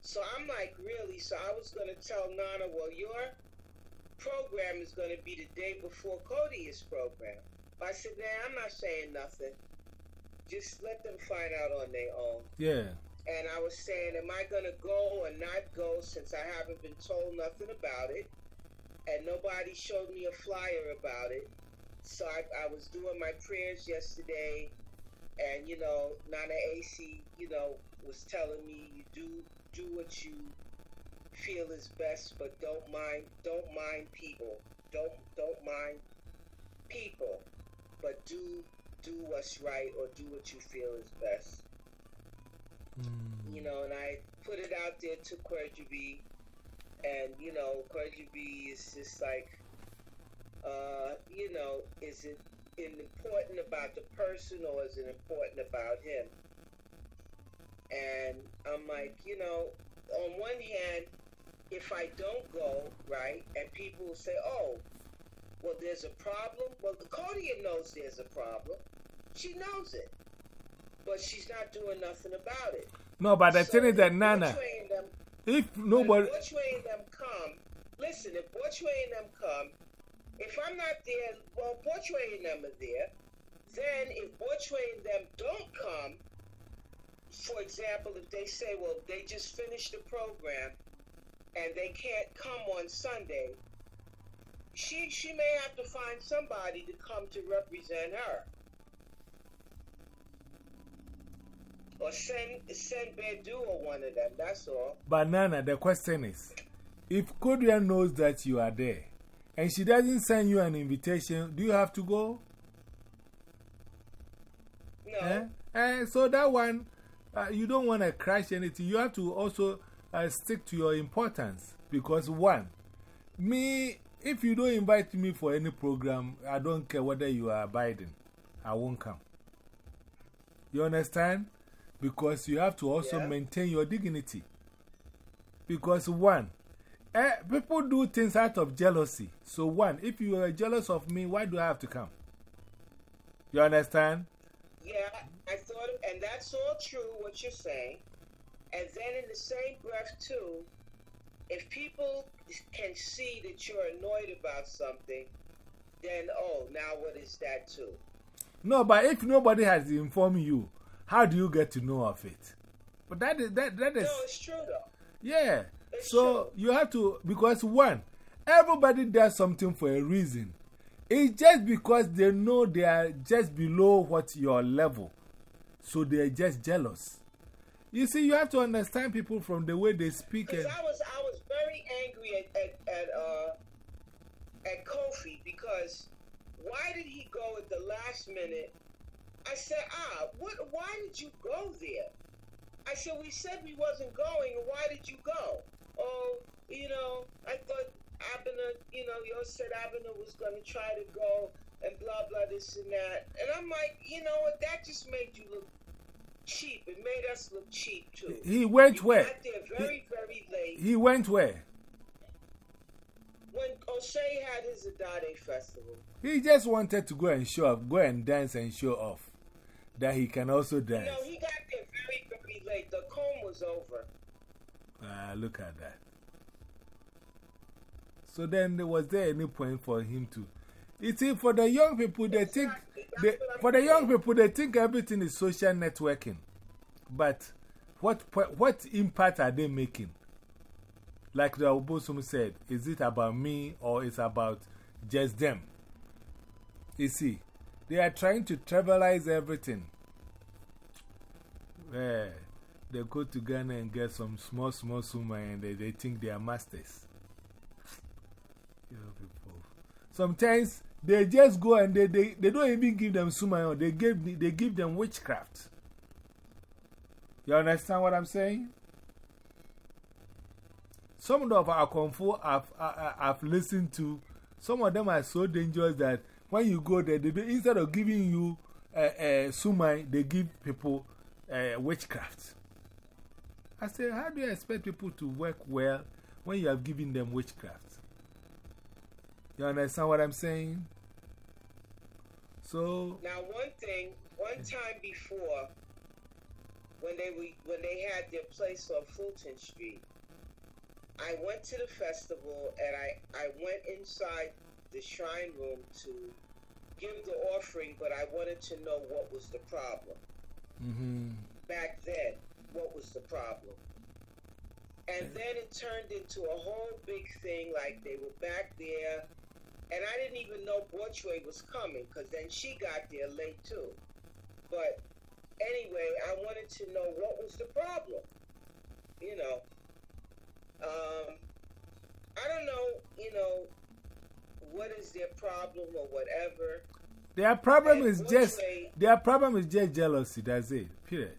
So I'm like, Really? So I was going to tell Nana, Well, your program is going to be the day before Cody's program. I said, Nah, I'm not saying nothing. just let them find out on their own. Yeah. And I was saying, am I going to go or not go since I haven't been told nothing about it? And nobody showed me a flyer about it. So I, I was doing my prayers yesterday, and you know, Nana AC, you know, was telling me you do do what you feel is best, but don't mind don't mind people. Don't don't mind people, but do do what's right or do what you feel is best. Mm. You know, and I put it out there to Quergy and you know, Quergy is just like, uh, you know, is it important about the person or is it important about him? And I'm like, you know, on one hand, if I don't go, right, and people will say, oh, well, there's a problem. Well, the Codia knows there's a problem. She knows it. But she's not doing nothing about it. No, but the So thing is that Nana, them, if nobody. Butchway and them come, listen, if Butchway and them come, if I'm not there, well, Butchway and them are there. Then if Butchway and them don't come, for example, if they say, well, they just finished the program and they can't come on Sunday, she she may have to find somebody to come to represent her. Or send send Bedu or one of them, that's all. But Nana, the question is if Kodia knows that you are there and she doesn't send you an invitation, do you have to go? No. Eh? Eh, so that one, uh, you don't want to crash anything. You have to also uh, stick to your importance. Because, one, me, if you don't invite me for any program, I don't care whether you are abiding, I won't come. You understand? Because you have to also Yeah. maintain your dignity. Because, one, eh, people do things out of jealousy. So, one, if you are jealous of me, why do I have to come? You understand? Yeah, I thought, and that's all true what you're saying. And then in the same breath, too, if people can see that you're annoyed about something, then oh, now what is that too? No, but if nobody has informed you, how do you get to know of it? But that is, that, that is, No, it's true though. yeah. It's So true. you have to, because one, everybody does something for a reason. It's just because they know they are just below what your level. So they're just jealous. You see, you have to understand people from the way they speak. And, I was I was very angry at at at, uh, at Kofi because why did he go at the last minute? I said, ah, what? Why did you go there? I said, we said we wasn't going. Why did you go? Oh, you know, I thought Abner, you know, you said Abner was going to try to go and blah blah this and that. And I'm like, you know what? That just made you look cheap. It made us look cheap too. he went You where? very, very late. He went where? When O'Shea had his Adade festival. He just wanted to go and show up, go and dance and show off that he can also dance. No, he got there very, very late. The comb was over. Ah, look at that. So then, there was there any point for him to? You see, for the young people, they think, for the young people, they think everything is social networking. But what, what impact are they making? Like the Obosum said, is it about me or is about just them? You see, they are trying to trivialize everything. Where they go to Ghana and get some small, small suman and they, they think they are masters. You know, people. Sometimes they just go and they, they, they don't even give them summa, they give, they give them witchcraft. You understand what I'm saying? Some of our Fu I've, I- I've listened to, some of them are so dangerous that when you go there, they do, instead of giving you uh, uh, sumai, they give people uh, witchcraft. I say, how do you expect people to work well when you have given them witchcraft? You understand what I'm saying? So, Now, one thing, one time before, when they were, when they had their place on Fulton Street, I went to the festival and I, I went inside the shrine room to give the offering, but I wanted to know what was the problem. -hmm. back then. What was the problem? And then it turned into a whole big thing, like they were back there, and I didn't even know Borchway was coming, because then she got there late too. But anyway, I wanted to know what was the problem. You know, um, I don't know, you know, what is their problem or whatever. Their problem And is just their problem is just jealousy. That's it. Period.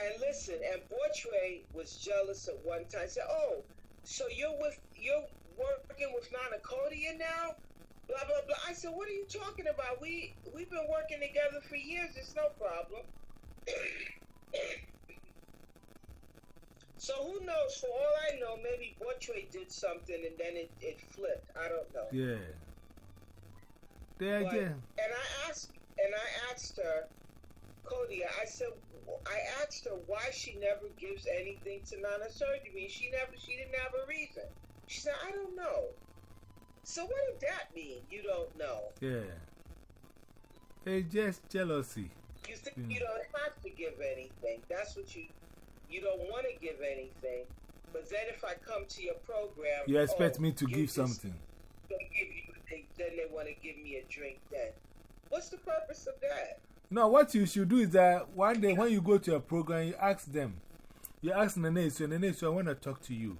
And listen, and Borchway was jealous at one time. Said, "Oh, so you're with you're working with Nana Codia now?" Blah blah blah. I said, "What are you talking about? We we've been working together for years. It's no problem." so who knows? For all I know, maybe Borchway did something and then it, it flipped. I don't know. Yeah. There But- just. and I asked, and I asked her, Cody, I said, I asked her why she never gives anything to Nana Surgery. She never, she didn't have a reason. She said, I don't know. So what did that mean? You don't know. Yeah. It's just jealousy. You think Hmm. you don't have to give anything. That's what you, you don't want to give anything. But then if I come to your program, You expect oh, me to give something. give you, they, then they want to give me a drink. Then, what's the purpose of that? No, what you should do is that one day when you go to a program, you ask them. You ask Nene, so Nene, so I want to talk to you.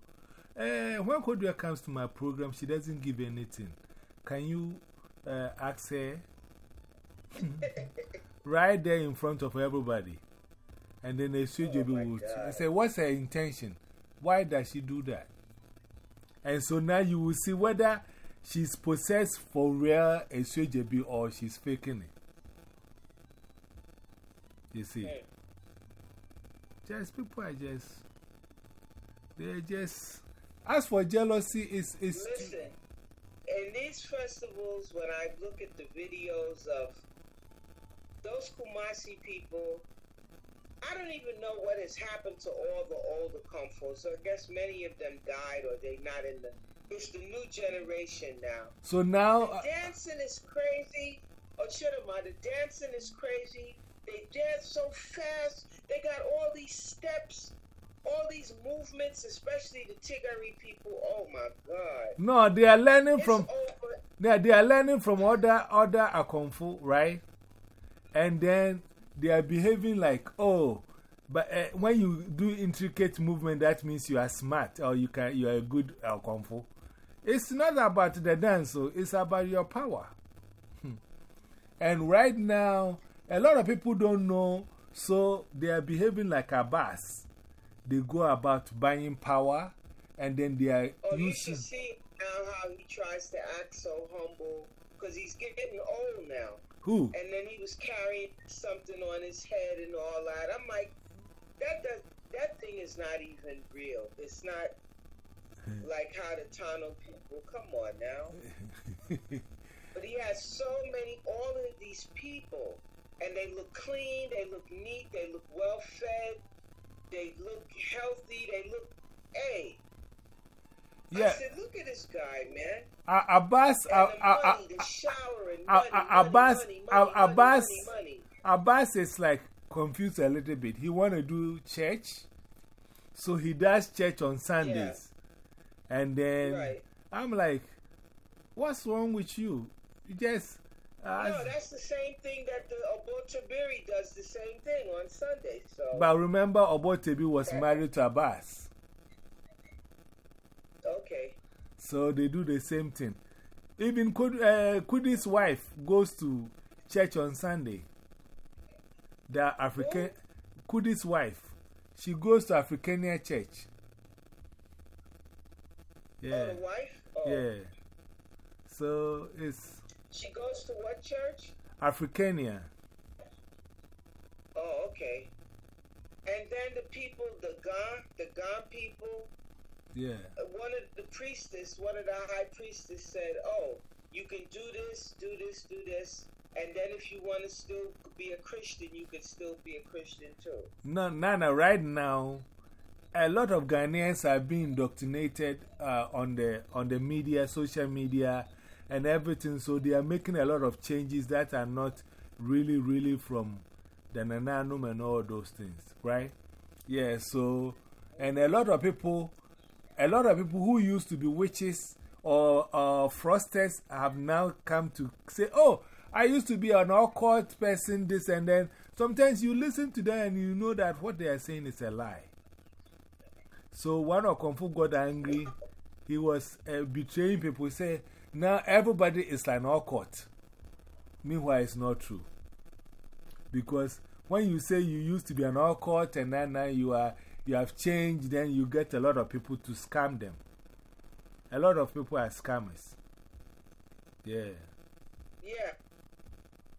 Uh, when Kodria comes to my program, she doesn't give anything. Can you uh, ask her? right there in front of everybody. And then they Oh my will say, What's her intention? Why does she do that? And so now you will see whether she's possessed for real a SJB or she's faking it. You see, just people are just, they're just, as for jealousy, it's, it's, Listen, in these festivals, when I look at the videos of those Kumasi people, I don't even know what has happened to all the older Kumfos. So I guess many of them died or they're not in the. It's the new generation now. so now, The uh, dancing is crazy. Oh, Chidama, the dancing is crazy. They dance so fast. They got all these steps, all these movements, especially the Tigari people. Oh my God. no, they are learning It's from, over. they, they are learning from other, other Akomfo, right? And then they are behaving like, oh, but uh, when you do intricate movement, that means you are smart or you, can, you are a good Akomfo. It's not about the dance, so it's about your power. Hmm. And right now, a lot of people don't know, so they are behaving like a boss. They go about buying power and then they are Oh, you should see now how he tries to act so humble because he's getting old now. Who? And then he was carrying something on his head and all that. I'm like, that does, that thing is not even real. It's not like how the Tano people. Come on now. But he has so many, all of these people, and they look clean, they look neat, they look well fed, they look healthy, they look. Hey, I said, look at this guy, man. Uh, Abbas, uh, uh, money, the shower and money, Abbas, Abbas. Abbas is like confused a little bit. He want to do church, so he does church on Sundays. And then Right. I'm like, what's wrong with you? You just. Uh, No, that's the same thing that the Obotabiri does the same thing on Sunday. So, but remember, Obotebi was married to Abbas. okay. So they do the same thing. Even Kud, uh, Kudi's wife goes to church on Sunday. The African, Kudi's wife, she goes to Afrikania church. Oh, Yeah, the wife? Oh, yeah. So it's She goes to what church? Afrikania. Oh, okay. And then the people, the Gan, the Gan people, Yeah. one of the priestess, one of the high priestess said, "Oh, you can do this, do this, do this, and then if you want to still be a Christian, you can still be a Christian too." No, Nana, right now, a lot of Ghanaians are being indoctrinated uh, on, the, on the media, social media, and everything. So they are making a lot of changes that are not really, really from the Nananom and all those things, right? Yeah, so, and a lot of people, a lot of people who used to be witches or uh, frosters have now come to say, oh, I used to be an occult person, this and then. Sometimes you listen to them and you know that what they are saying is a lie. So one of Kung Fu got angry. He was uh, betraying people. He said, now everybody is like an occult. Meanwhile, it's not true. Because when you say you used to be an occult and then now you, are, you have changed, then you get a lot of people to scam them. A lot of people are scammers. Yeah. Yeah.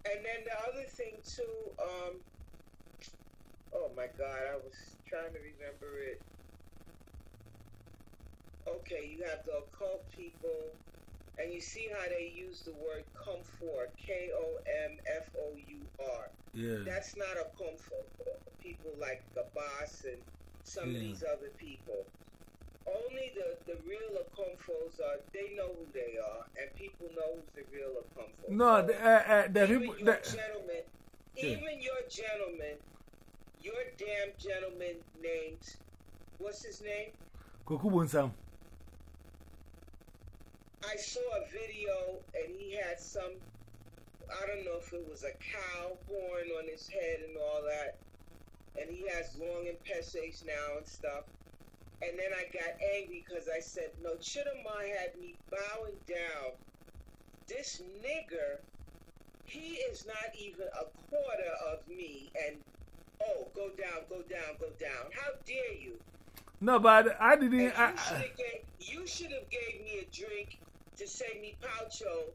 And then the other thing, too, um, oh my God, I was trying to remember it. Okay, you have the occult people, and you see how they use the word comfort, K O M F O U R. Yeah. That's not a comfort. People like the boss and some Yeah. of these other people. Only the, the real Okomfos are, they know who they are, and people know who's the real Okomfo. No, the, uh, uh, the even people. your The, gentleman, Yeah. even your gentleman, your damn gentleman named, what's his name? Kokubunsam. I saw a video and he had some, I don't know if it was a cow horn on his head and all that. And he has long impessays now and stuff. And then I got angry because I said, no, Chittamar had me bowing down. This nigger, he is not even a quarter of me. And, oh, go down, go down, go down. How dare you? No, but I didn't. you I, should have gave, you should have gave me a drink to save me Paucho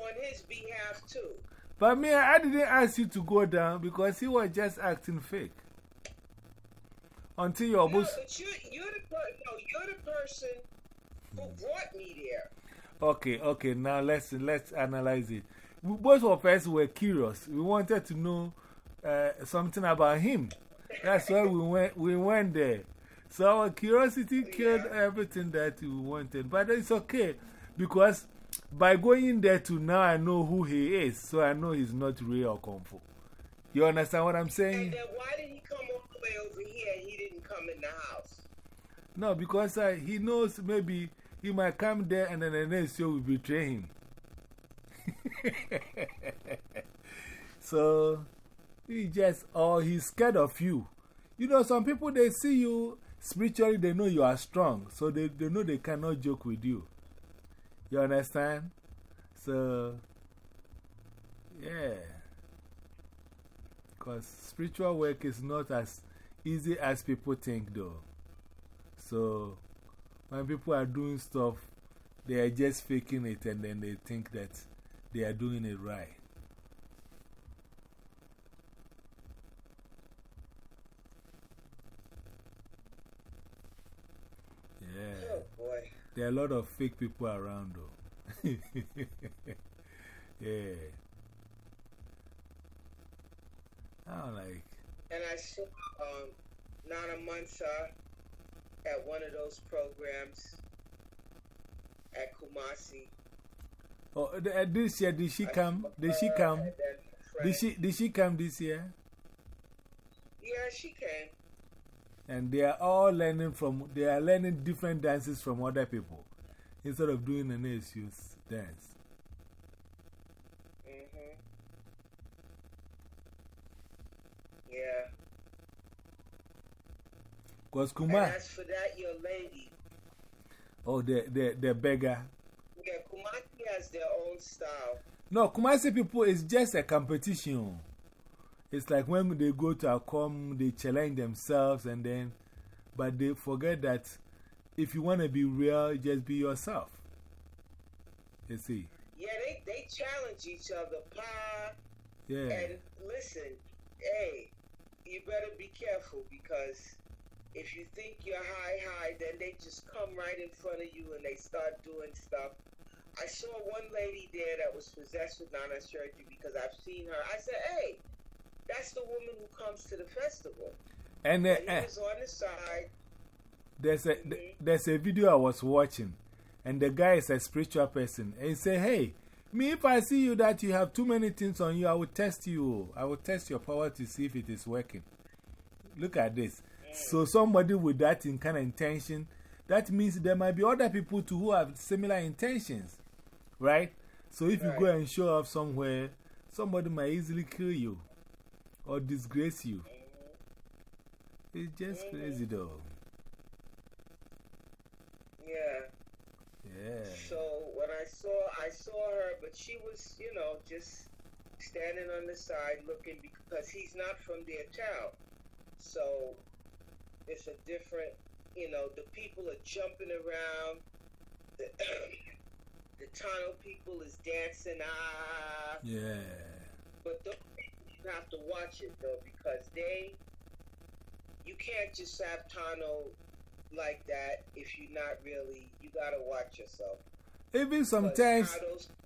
on his behalf too. but me, I didn't ask you to go down because he was just acting fake. Until your No, boss. but you're, you're the no, you're the person who brought me there. Okay, okay, now let's, let's analyze it. We, both of us were curious. We wanted to know uh, something about him. That's why we went, we went there. So our curiosity killed Yeah. everything that we wanted. But it's okay because by going there to now, I know who he is. So I know he's not real Kung Fu. You understand what I'm saying? And then why did he come all the way over here and he didn't come in the house? No, because uh, he knows maybe he might come there and then the next show will betray him. so, he just, or he's scared of you. You know, some people, they see you spiritually, they know you are strong. So, they, they know they cannot joke with you. You understand? So, yeah. Because spiritual work is not as easy as people think, though. So, when people are doing stuff, they are just faking it and then they think that they are doing it right. Yeah. Oh boy. There are a lot of fake people around, though. yeah. I like. And I saw um, Nana Mansa at one of those programs at Kumasi. Oh, the- uh, this year, did she I come? Did she come? and then her Did she, did she come this year? Yeah, she came. And they are all learning from, they are learning different dances from other people instead of doing an ASU's dance. hmm Yeah. Because And Kumar, as for that, your lady, oh, the, the, the beggar. yeah, Kumasi has their own style. No, Kumasi people is just a competition. It's like when they go to a com, they challenge themselves and then, but they forget that if you want to be real, just be yourself. You see? Yeah, they, they challenge each other, pa. Yeah. And listen, hey, you better be careful because if you think you're high, high, then they just come right in front of you and they start doing stuff. I saw one lady there that was possessed with Nana surgery because I've seen her. I said, hey, that's the woman who comes to the festival. And uh, he uh, was on the side. there's, a, th- there's a video I was watching, and the guy is a spiritual person. And he said, Hey, Me, if I see you that you have too many things on you, I will test you. I will test your power to see if it is working. Look at this. So, somebody with that in kind of intention, that means there might be other people too who have similar intentions, right? So, if you go and show up somewhere, somebody might easily kill you or disgrace you. It's just crazy, though. Yeah. Yeah. So when I saw I saw her, but she was, you know, just standing on the side looking because he's not from their town. So it's a different, you know, the people are jumping around. The, the tunnel people is dancing. Ah, Yeah. but you have to watch it though because they, you can't just have Tano like that if you're not really. You gotta watch yourself. Even sometimes,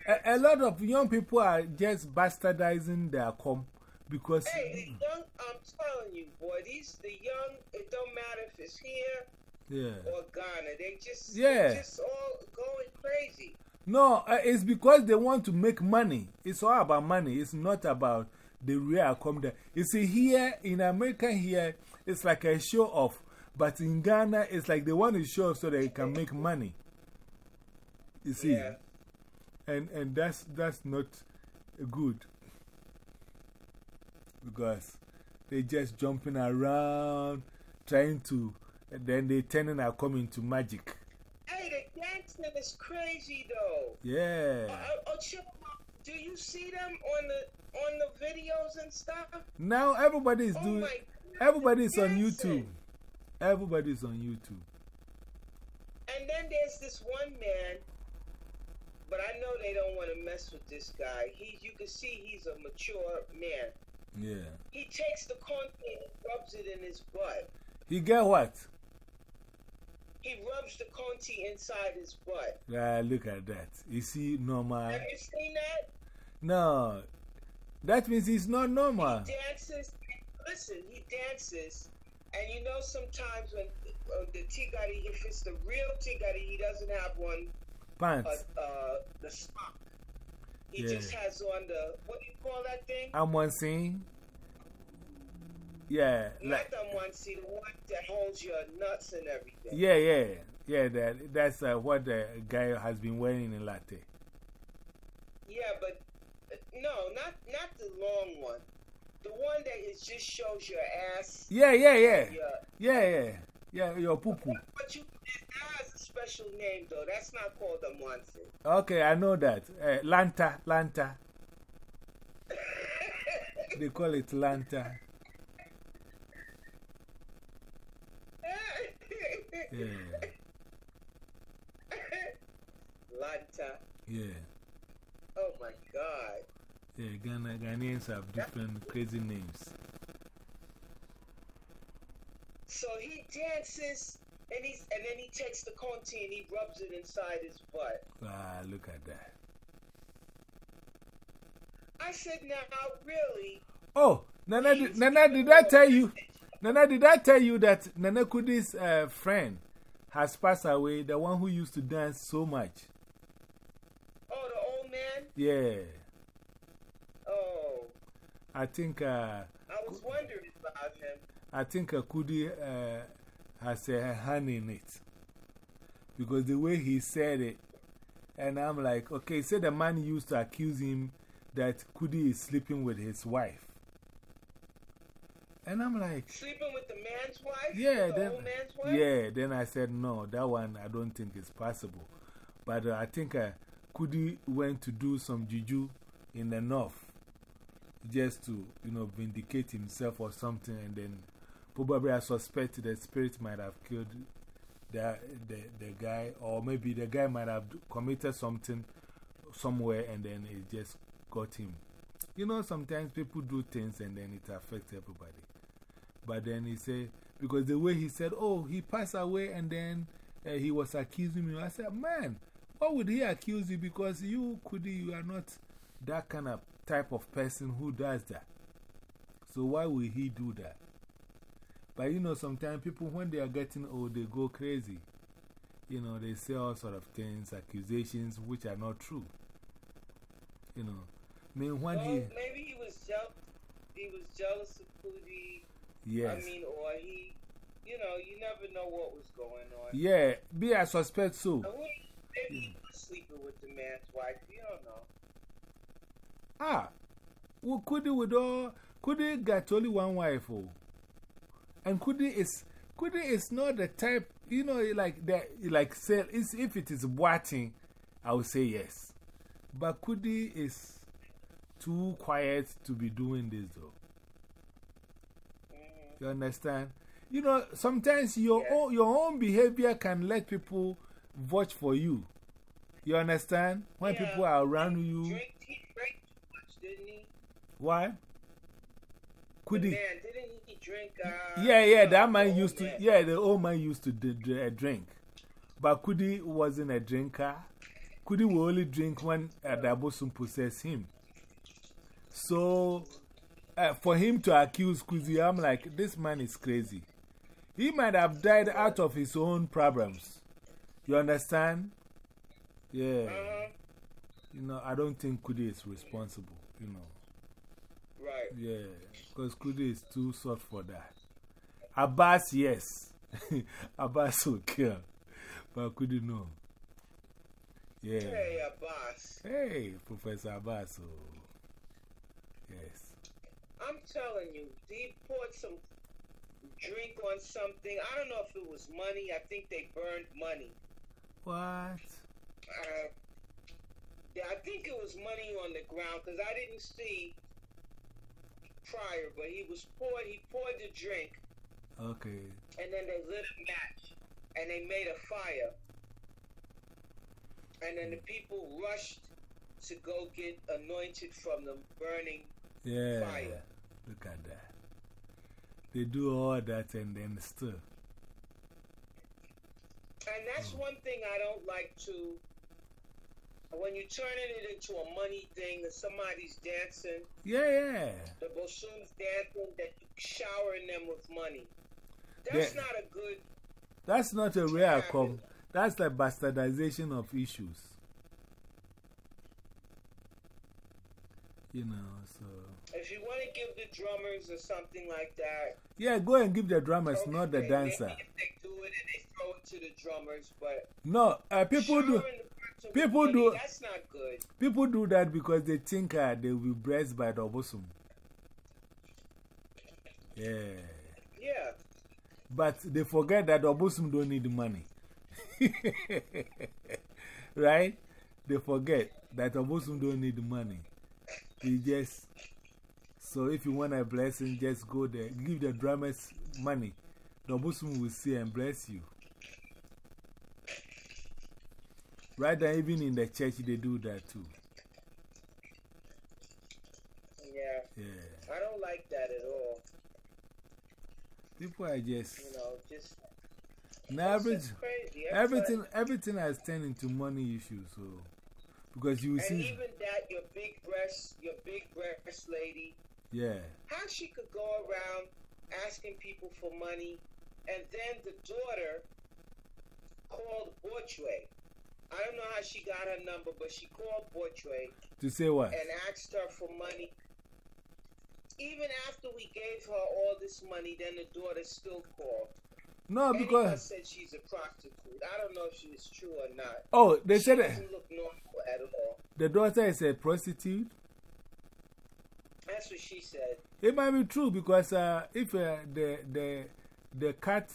a, a lot of young people are just bastardizing their com because. Hey, the young, I'm telling you, boy, these the young. It don't matter if it's here Yeah. or Ghana. They just, Yeah. they just all going crazy. No, uh, it's because they want to make money. It's all about money. It's not about the real come there. You see, here in America, here, it's like a show off. But in Ghana, it's like they want to show off so they can make money. You see? Yeah. And, and that's, that's not good. Because they just jumping around, trying to, and then they turning and coming to magic. Hey, the dancing is crazy though. Yeah. Do you see them on the on the videos and stuff? Now everybody is Oh doing. Everybody's on. YouTube. Everybody's on YouTube. And then there's this one man, but I know they don't want to mess with this guy. He, you can see he's a mature man. Yeah. He takes the corn and rubs it in his butt. He get what? He rubs the conti inside his butt. Ah, look at that. You see, normal. Have you seen that? No. That means he's not normal. He dances. Listen, he dances, and you know sometimes when uh, the Tigari, if it's the real Tigari, he doesn't have one, uh, Pants. uh, the sock. He Yeah. just has on the what do you call that thing? I'm one scene. Yeah. Like, Not the one, see the one that holds your nuts and everything. yeah, yeah. Yeah, that, that's uh, what the guy has been wearing in Larteh. Yeah, but uh, no, not not the long one. The one that is just shows your ass. Yeah, yeah, yeah. Your, Yeah, yeah. Yeah, your poo poo. but you it has a special name though. That's not called a Muncie. Okay, I know that. Uh, Lanta, Lanta. They call it Lanta. Yeah, Lanta. yeah. Oh my God. Yeah, Ghana, Ghanaians have different crazy names. So he dances and he's and then he takes the conti and he rubs it inside his butt. Ah, look at that. I said, now really? Oh, Nana, did, Nana, did I tell you? Nana, did I tell you that Nana Kudi's uh, friend has passed away? The one who used to dance so much. Oh, the old man? Yeah, Oh, I think, uh, I was wondering about him. I think uh, Kudi uh, has a hand in it. Because the way he said it, and I'm like, okay, he said the man used to accuse him that Kudi is sleeping with his wife. And I'm like, Sleeping with the man's wife? Yeah, the then, man's wife? yeah, then I said, no, that one I don't think is possible. But uh, I think uh, Kudi went to do some juju in the north just to, you know, vindicate himself or something. And then probably I suspect the spirit might have killed the, the, the guy, or maybe the guy might have committed something somewhere and then it just got him. You know, sometimes people do things and then it affects everybody. But then he said, because the way he said, oh, he passed away and then uh, he was accusing me. I said, man, why would he accuse you? Because you, Kudi, you are not that kind of type of person who does that. So why would he do that? But you know, sometimes people, when they are getting old, they go crazy. You know, they say all sort of things, accusations, which are not true. You know, I mean, when Well, he, maybe he was jealous. He was jealous of Cootie. yes. I mean, or he, you know, you never know what was going on. yeah, be I suspect so. Who- Maybe he was sleeping with the man's wife. You don't know. Ah, well, Kudi would all, Kudi got only one wife, oh. And Kudi is, Kudi is not the type, you know, like that, like, say, it's, if it is boating, I would say yes. But Kudi is too quiet to be doing this, though. Mm-hmm. You understand? You know, sometimes your, own, your own behavior can let people vote for you. You understand? When Yeah. people are around you. Drink, he drank too much, didn't he? Why? The Kudi. man, didn't he drink? Uh, Yeah, yeah, that man used to, man. yeah, the old man used to uh, drink. But Kudi wasn't a drinker. Kudi will only drink when Adabosum possessed him. So, uh, for him to accuse Kudi, I'm like, this man is crazy. He might have died out of his own problems. You understand? Yeah. Uh-huh. You know, I don't think Kudi is responsible, you know. Right. Yeah, because Kudi is too soft for that. Abbas, yes. Abbas will kill. But Kudi, no. Yeah. Hey, Abbas. Hey, Professor Abbas. Oh. Yes. I'm telling you, he poured some drink on something. I don't know if it was money. I think they burned money. What? Uh, yeah, I think it was money on the ground because I didn't see prior, but he was poured. He poured the drink, Okay. and then they lit a match, and they made a fire, and then the people rushed to go get anointed from the burning. Yeah. Fire. Look at that. They do all that and then still. And that's one thing I don't like to. When you're turning it into a money thing, and somebody's dancing, Yeah, yeah. the Bosun's dancing, that you showering them with money. That's Yeah. not a good. That's not a real com. That's the bastardization of issues. You know. If you want to give the drummers or something like that, Yeah, go and give the drummers, not the dancer. They do it and they throw it to the drummers, but No, uh, people do. showering the person with people money, do- That's not good. People do that because they think uh, they will be blessed by the Obosum. Yeah. Yeah. But they forget that the Obosum don't need money. right? They forget that the Obosum don't need money. They just. So if you want a blessing, just go there. Give the drummers money. The Obosum will see and bless you. Right now, even in the church, they do that too. Yeah. Yeah. I don't like that at all. People are just. You know, just. Now, every, everything, everything has turned into money issues. So, because you And see, And even that, your big breast, your big breast lady, yeah, how she could go around asking people for money, and then the daughter called Bortway. I don't know how she got her number, but she called Bortway to say what? and asked her for money. Even after we gave her all this money, then the daughter still called. No, Anyone because, said she's a prostitute. I don't know if she is true or not. oh, they she said that doesn't look normal at all. the daughter is a prostitute. That's what she said. It might be true because uh, if uh, the, the, the cat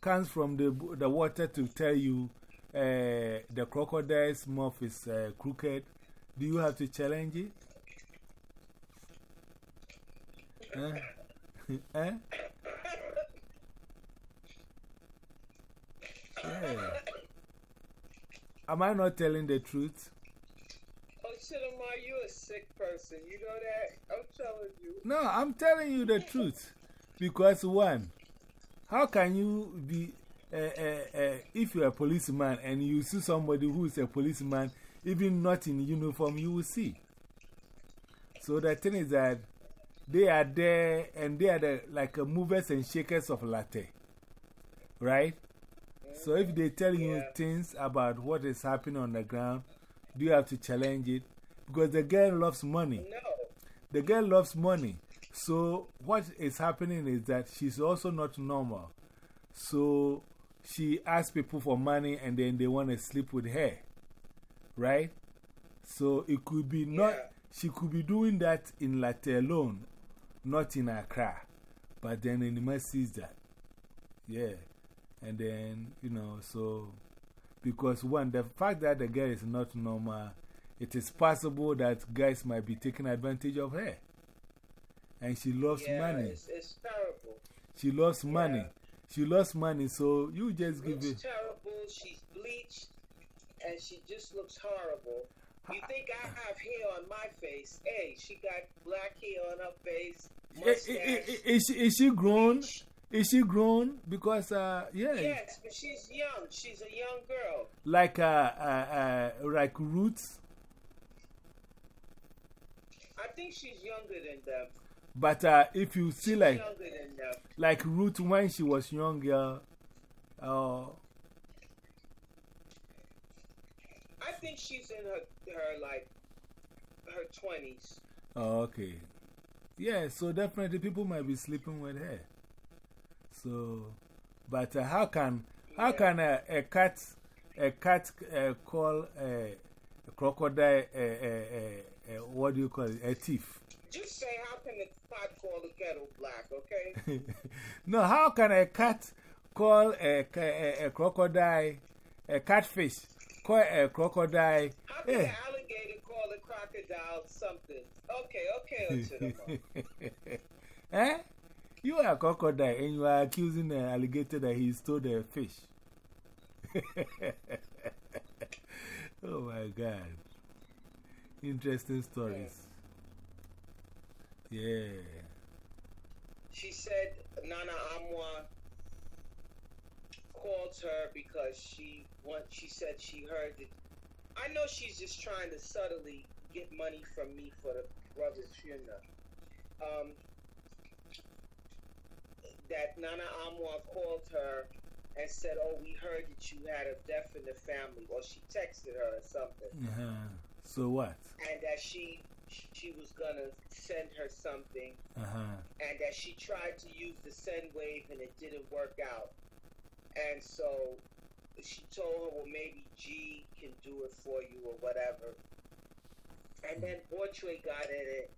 comes from the, the water to tell you uh, the crocodile's mouth is uh, crooked, do you have to challenge it? Huh? eh? Yeah. Am I not telling the truth? Oh, Chidamar, you a sick person. You know that? I'm telling you. No, I'm telling you the truth. Because, one, how can you be, uh, uh, uh, if you're a policeman and you see somebody who is a policeman, even not in uniform, you will see. So the thing is that they are there and they are the, like a movers and shakers of Larteh. Right? So if they tell you Yeah. things about what is happening on the ground, do you have to challenge it? Because the girl loves money. No. The girl loves money. So, what is happening is that she's also not normal. So, she asks people for money and then they want to sleep with her. Right? So, it could be not, Yeah. she could be doing that in Larteh alone, not in Accra. But then Enima sees that. Yeah. And then, you know, so, because one, the fact that the girl is not normal, it is possible that guys might be taking advantage of her. And she loves yeah, money. It's, it's terrible. She loves money. She loves money, so you just give it. terrible. She's bleached and she just looks horrible. You ah. think I have hair on my face? Hey, she got black hair on her face. Mustache. I- Is she, is she grown? Is she grown? Because, uh, yeah, Yes, but she's young. She's a young girl. like, uh, uh, uh, like roots. I think she's younger than them. But uh, if you see, She's like, younger than them. like Ruth when she was younger, uh, I think she's in her her like her twenties. oh, okay. Yeah, so definitely people might be sleeping with her. So, but uh, how can, how can a, a cat, a cat uh, call a, a crocodile, a, a, a, a, what do you call it, a thief? Just say, how can a pot call the kettle black? Okay. no, how can a cat call a, a, a crocodile, a catfish, call a crocodile? How can Eh. an alligator call a crocodile something? Okay, okay, Ochidama. eh? You are a crocodile and you are accusing the alligator that he stole the fish. oh my God. Interesting stories. Yeah. She said Nana Amwa called her because she want, she said she heard that. I know she's just trying to subtly get money from me for the brother's funeral. Um, that Nana Amwa called her and said, "Oh, we heard that you had a death in the family," or she texted her or something Uh -huh. So what? and that she she was gonna send her something, Uh huh. and that she tried to use the Sendwave and it didn't work out, and so she told her, well, maybe G can do it for you or whatever. And then Borchway got in it,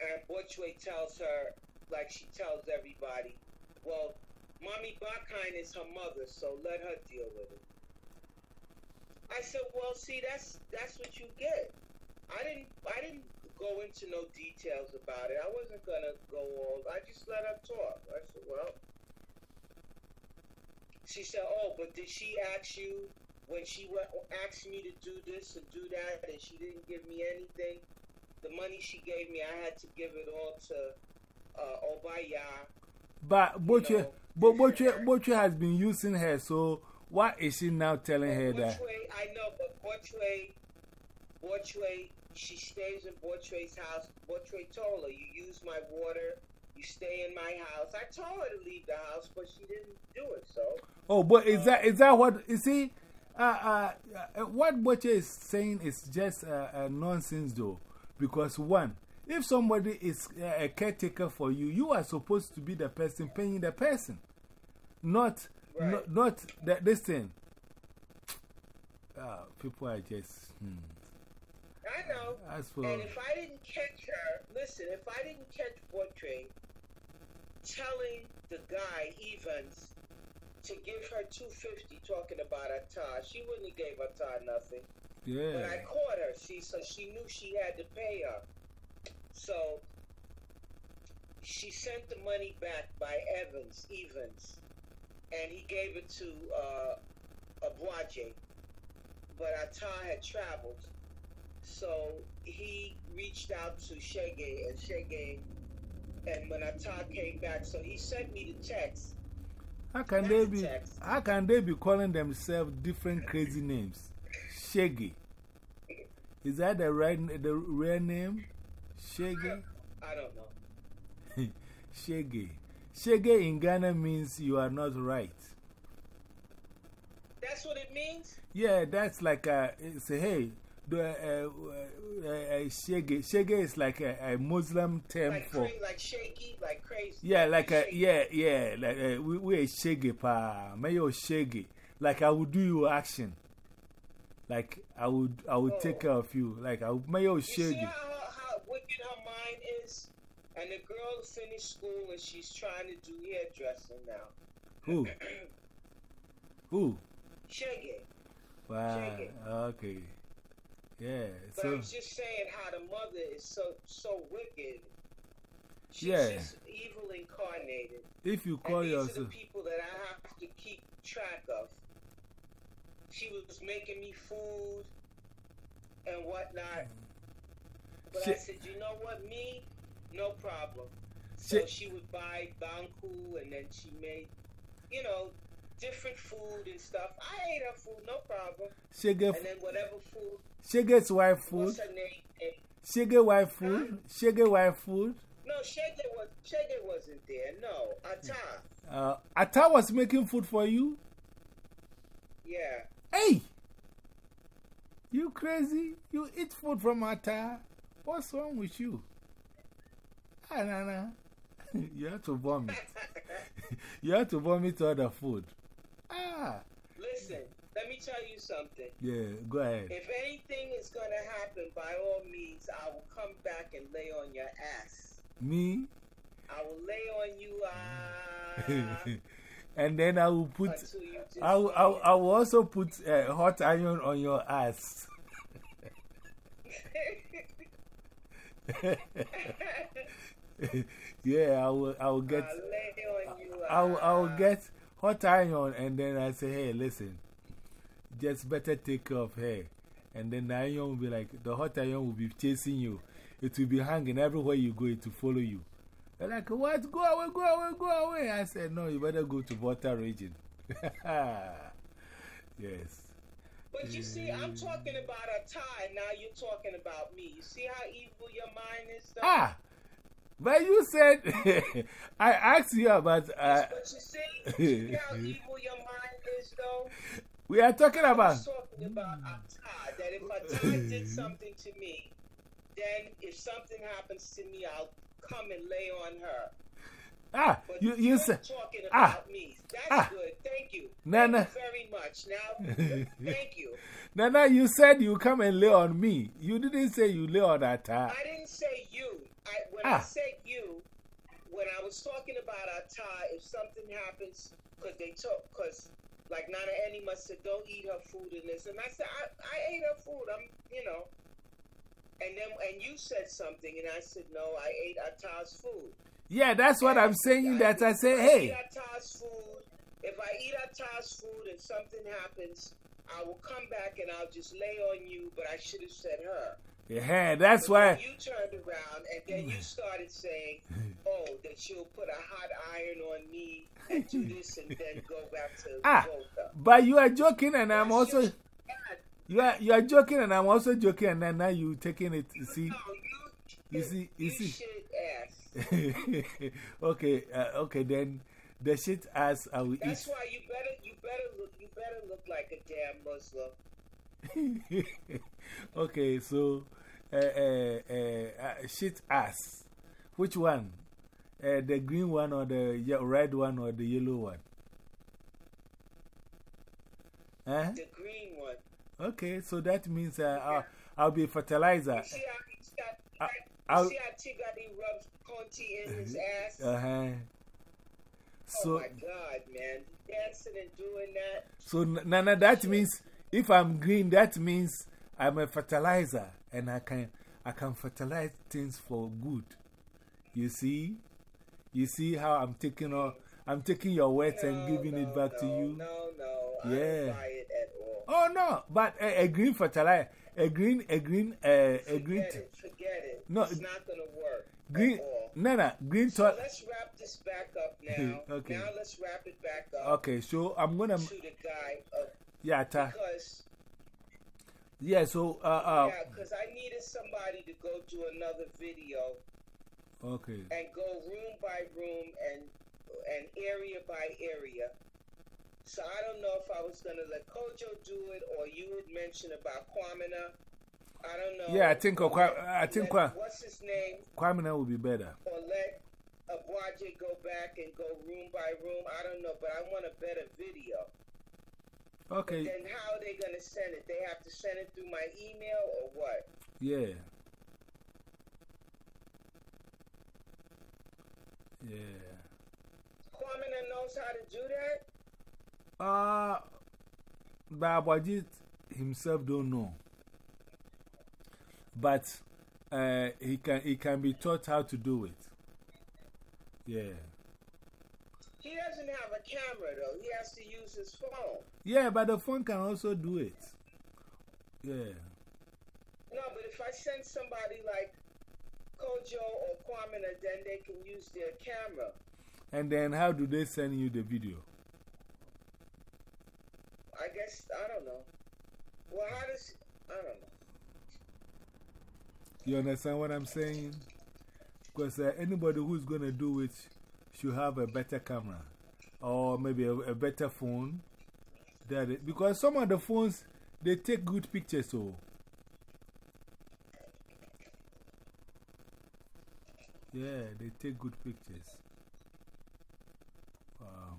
and Borchway tells her, like she tells everybody, well, Mommy Bakine is her mother, so let her deal with it. I said, well, see, that's that's what you get. I didn't I didn't go into no details about it. I wasn't gonna go all. I just let her talk. I said, well. She said, oh, but did she ask you when she went, asked me to do this and do that, and she didn't give me anything? The money she gave me, I had to give it all to uh, Obaya. But Boche, but Boche, Boche has been using her, so why is she now telling her that? Borchway, I know, but Borchway, Borchway, she stays in Borchway's house. Borchway told her, you use my water, you stay in my house. I told her to leave the house, but she didn't do it, so. Oh, but is that, is that what, you see, uh, uh, uh, what Boche is saying is just uh, uh, nonsense though. Because one, if somebody is uh, a caretaker for you, you are supposed to be the person paying the person. Not, Right. not, not that, this thing. Uh, people are just, hmm. I know. As for, And if I didn't catch her, listen, if I didn't catch Borchway telling the guy, Evans, to give her 250 talking about Atar, she wouldn't have gave Atar nothing. Yeah. But I caught her, see, so she knew she had to pay her. So she sent the money back by Evans, Evans, and he gave it to uh, Abuaje. But Atar had traveled, so he reached out to Shege, and Shege, and when Atar came back, so he sent me the text. How can That's they be, how can they be calling themselves different crazy names? Shaggy. Is that the right, the real name? Shaggy? I don't know. Shaggy. Shaggy in Ghana means you are not right. That's what it means? Yeah, that's like a, it's a, hey, the, uh, uh, uh, shege. Shege is like a, a Muslim term Like, for. like shaky, like crazy. Yeah, like a, shaky. yeah, yeah, like uh, we, we a shege pa, mayo shege. Like I would do you action. Like I would, I would take care of you. Like I would, mayo You shege. how wicked her mind is? And the girl finished school and she's trying to do hairdressing now. Who? Who? Shaggy. Wow, Shege. okay. Yeah, But so, I'm just saying how the mother is so so wicked. She's Yeah. just evil incarnated. if you call and these are the people that I have to keep track of. She was making me food and whatnot. But I said, you know what, me, no problem. So She- she would buy banku and then she made, you know, different food and stuff. I ate her food, no problem. Shege, And then whatever food, Shege's white food. what's her name? She Shege white food. Shege white food. No, Shege was Shege wasn't there. No, Ata. Uh, Ata was making food for you. Yeah. Hey! You crazy? You eat food from Ata? What's wrong with you? Ah, nah, nah. you have to vomit. you have to vomit all the food. Ah! Listen, let me tell you something. Yeah, go ahead. If anything is going to happen, by all means, I will come back and lay on your ass. Me? I will lay on you uh, and then I will put. until you just. I will, I will, I will also put uh, hot iron on your ass. yeah, I will, I will get. I'll lay on you. I will, I will uh, get hot iron and then I say, hey, listen, just better take care of her. And then the iron will be like, the hot iron will be chasing you. It will be hanging everywhere you go, it will follow you. They're like, what? Go away, go away, go away. I said, no, you better go to Volta region. yes. But you see, I'm talking about a tie. Now you're talking about me. You see how evil your mind is, though? Ah! But you said, I asked you about, uh, But you see, you see how evil your mind is, though? we are talking about, talking about Atai, that if Atai did something to me, then if something happens to me, I'll come and lay on her. Ah, But you, you said, talking ah, about me. That's ah. good. Thank you. No, Thank you very much. Now, thank you. Nana, you said you come and lay on me. You didn't say you lay on Ata. I didn't say you. I, when I Ah. said you, when I was talking about Atai, if something happens, because they took, because like Nana must said, don't eat her food in this, and I said, I, I ate her food. I'm, you know. And then, and you said something, and I said, no, I ate Atai's food. Yeah, that's what I'm saying. That I say, hey, eat Atai's food, if I eat Atai's food and something happens, I will come back and I'll just lay on you, but I should have said her. yeah, that's But why. You turned around and then you started saying, oh, that she'll put a hot iron on me and do this and then go back to Ah, Volta. but you are joking, and I'm That's also. You are, you are joking, and I'm also joking, and then now you taking it. You see? No, you, You see- you see. okay, uh, okay, then the shit ass I will That's eat. why you better, you better look, you better look like a damn Muslim. okay, so uh, uh, uh, shit ass. Which one? Uh, the green one or the red one or the yellow one? Huh? The green one. Okay, so that means uh, I'll, I'll be fertilizer. You see how he's got, I- see how Tigati rubs Conti in his ass? Uh huh. oh So, my God, man. Dancing and doing that. so Nana, that means if I'm green, that means I'm a fertilizer and I can, I can fertilize things for good. You see? You see how I'm taking, all, I'm taking your words and No, giving it no, back to you? No, no. I Yeah. don't buy it at all. Oh no, but a, a green fertilizer, a green, a green, uh, a green, Forget it. Forget it. No, it's not going to work. green, At all. Nana, green So let's wrap this back up now. Okay. Now let's wrap it back up Okay, so I'm gonna, to the guy. Uh, yeah, ta, because, yeah, so, uh, uh, yeah, because I needed somebody to go do another video okay. and go room by room and and area by area. So I don't know if I was gonna let Kojo do it or you had mentioned about Kwamina. I don't know. Yeah, I think, uh, Or I think let- Kwa- What's his name? Kwamina will be better. Or let Abwaje go back and go room by room. I don't know, but I want a better video. Okay, Then how are they going to send it? They have to send it through my email or what? yeah. Yeah. Kwamina knows how to do that? Uh, but Abwajit himself don't know. But uh, he, can, he can be taught how to do it. Yeah. He doesn't have a camera, though. He has to use his phone. Yeah, but the phone can also do it. Yeah. No, but if I send somebody like Kojo or Kwamina, then they can use their camera. And then how do they send you the video? I guess, I don't know. Well, how does, I don't know. You understand what I'm saying? Because uh, anybody who's going to do it should have a better camera or maybe a, a better phone. That it, because some of the phones, they take good pictures. So, yeah, they take good pictures. Wow.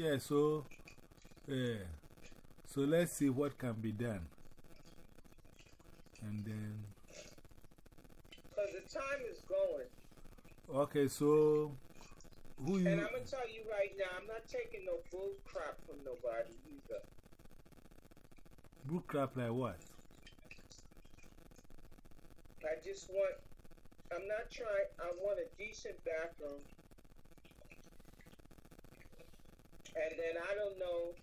Yeah, so, yeah. So let's see what can be done. And then, Because the time is going. okay, so who you. And I'm going to tell you right now, I'm not taking no bull crap from nobody either. book crap like what? I just want, I'm not trying, I want a decent bathroom. And then I don't know,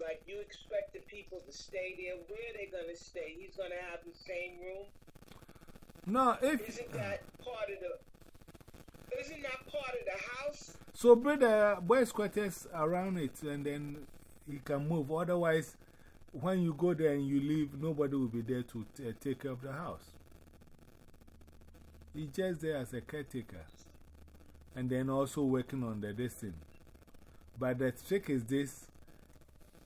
like you expect the people to stay there, where they going to stay? He's going to have the same room? No, if, Isn't that part of the, isn't that part of the house? so build a boys' quarters around it and then he can move. Otherwise, when you go there and you leave, nobody will be there to uh, take care of the house. He's just there as a caretaker and then also working on the destiny. But the trick is this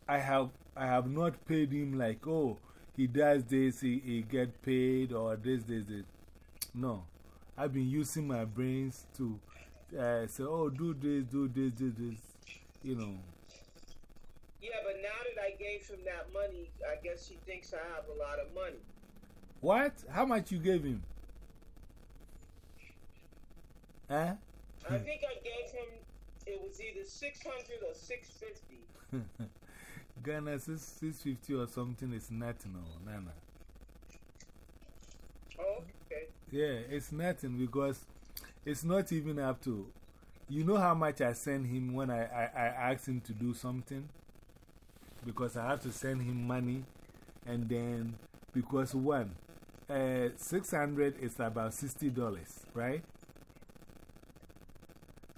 I have, I have not paid him like, oh, he does this, he, he get paid, or this, this, this. No. I've been using my brains to uh, say, oh, do this, do this, do this. You know. Yeah, but now that I gave him that money, I guess he thinks I have a lot of money. What? How much you gave him? Huh? I think I gave him, it was either 600 or 650. Ghana 6, 650 or something is nothing, no, Nana. Oh, okay. Yeah, it's nothing because it's not even up to. You know how much I send him when I, I, I ask him to do something? Because I have to send him money, and then because one, uh, 600 is about $60, right?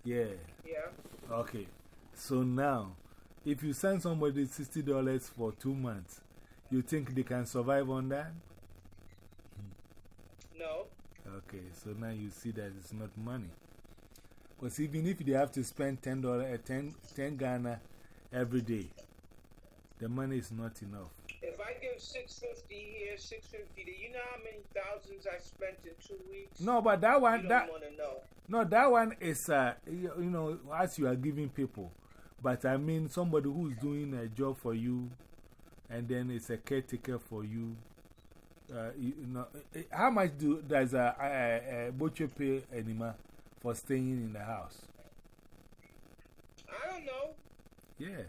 Yeah. Yeah. Okay. So now, if you send somebody $60 for two months, you think they can survive on that? No. Okay, so now you see that it's not money. Because even if they have to spend $10, uh, 10, 10 Ghana every day, the money is not enough. If I give 650 here, 650 there, you know how many thousands I spent in two weeks? No, but that You one, don't that, want to know. No, that one is, uh, you, you know, as you are giving people. But I mean, somebody who's doing a job for you, and then it's a caretaker for you. Uh, you, you know, eh, eh, how much do, does a, a, a butcher pay anima for staying in the house? I don't know. Yeah.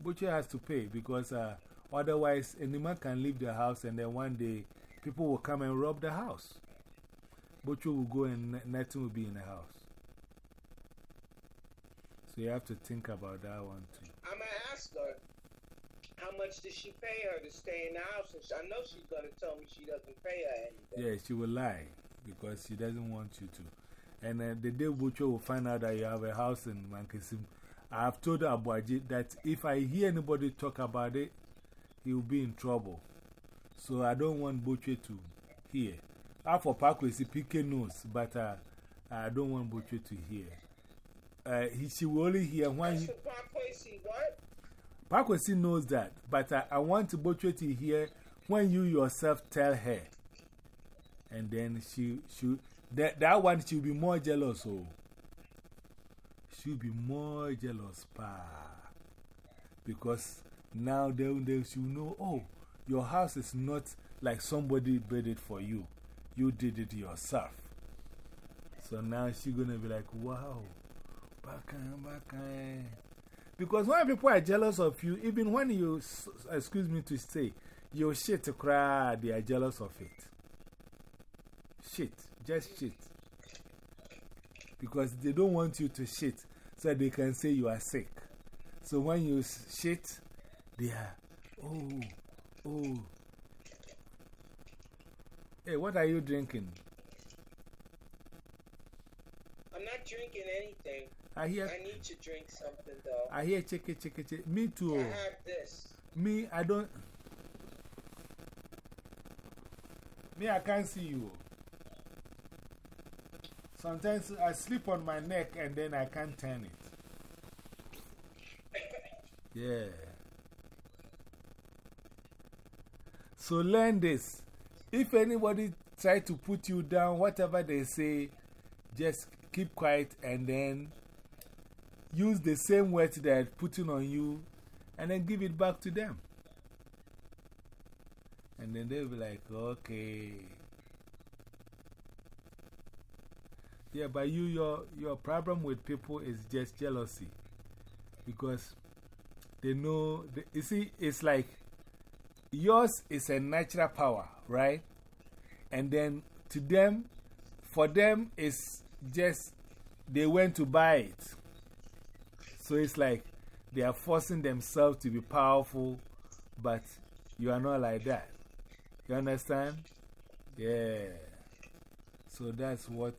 Butcher has to pay because uh, otherwise, any man can leave the house and then one day people will come and rob the house. Butcher will go and nothing will be in the house. So you have to think about that one too. I'm going to ask her how much does she pay her to stay in the house? And I know she's going to tell me she doesn't pay her anything. Yeah, she will lie because she doesn't want you to. And uh, the day Butcher will find out that you have a house in Mankessim, I have told Abuaji that if I hear anybody talk about it, he will be in trouble. So I don't want Butcher to hear. Half of Pakwesi PK knows, but uh, I don't want Butcher to hear. Uh, he, she will only hear when he. knows that, but I, I want Butcher to hear when you yourself tell her. And then she, she, that, that one she'll be more jealous. Oh, she'll be more jealous. Pa. Because now they, they should know, oh, your house is not like somebody built it for you. You did it yourself. So now she's going to be like, wow. Because when people are jealous of you, even when you, excuse me to say, you shit cry, they are jealous of it. Shit, just shit. Because they don't want you to shit so they can say you are sick. So when you shit, they are, oh, oh. Hey, what are you drinking? I'm not drinking anything. I hear. I need to drink something though. I hear chicken, chicken, chicken. Me too. I have this. Me, I don't. Me, I can't see you. Sometimes I sleep on my neck and then I can't turn it. Yeah. So learn this. If anybody try to put you down, whatever they say, just keep quiet and then use the same words they're putting on you and then give it back to them. And then they'll be like, okay. Yeah, but you, your, your problem with people is just jealousy. Because they know, you see, it's like yours is a natural power, right? And then to them, for them, it's just they went to buy it. So it's like they are forcing themselves to be powerful, but you are not like that. You understand? Yeah. So that's what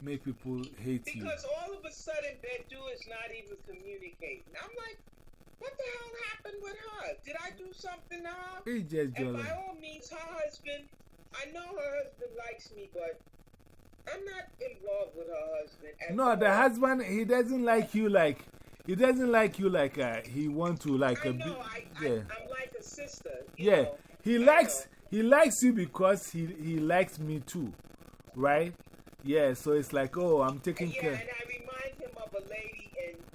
make people hate because you. Because all of a sudden, Bedu is not even communicating. I'm like, what the hell happened with her? Did I do something to her? It's just And by all means, her husband, I know her husband likes me, but I'm not involved with her husband. No, the husband, he doesn't like you like, he doesn't like you like uh, he want to like I a know, I, yeah. I, am like a sister. yeah, know? he I likes, know. he likes you because he, he likes me too, right? Yeah, so it's like, oh, I'm taking yeah, care. and I remind him of a lady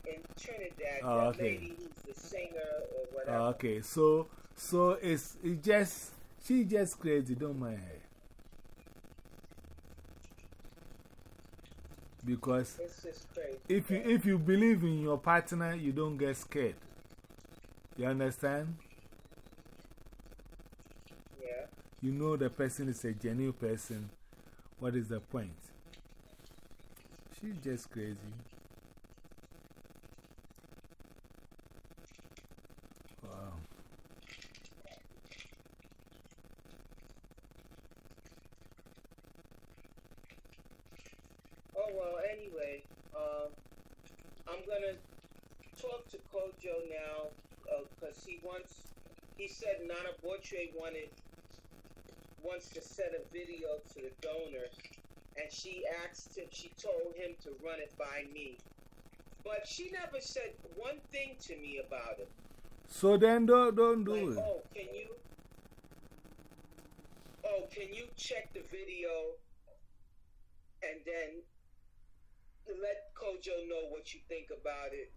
in, in Trinidad, Oh, okay. lady who's the singer or oh, whatever. Oh, okay, so, so it's, it just, she just crazy, don't mind her. Because if you, if you believe in your partner, you don't get scared. You understand? Yeah. You know the person is a genuine person. What is the point? She's just crazy. Wow. Oh, well, anyway, um, I'm gonna talk to Kojo now, because he wants, he said Nana Botre wanted, wants to send a video to the donors, and she asked him, she told him to run it by me. But she never said one thing to me about it. So then don't, don't do Like, it. oh, can you, oh, can you check the video and then let Kojo know what you think about it?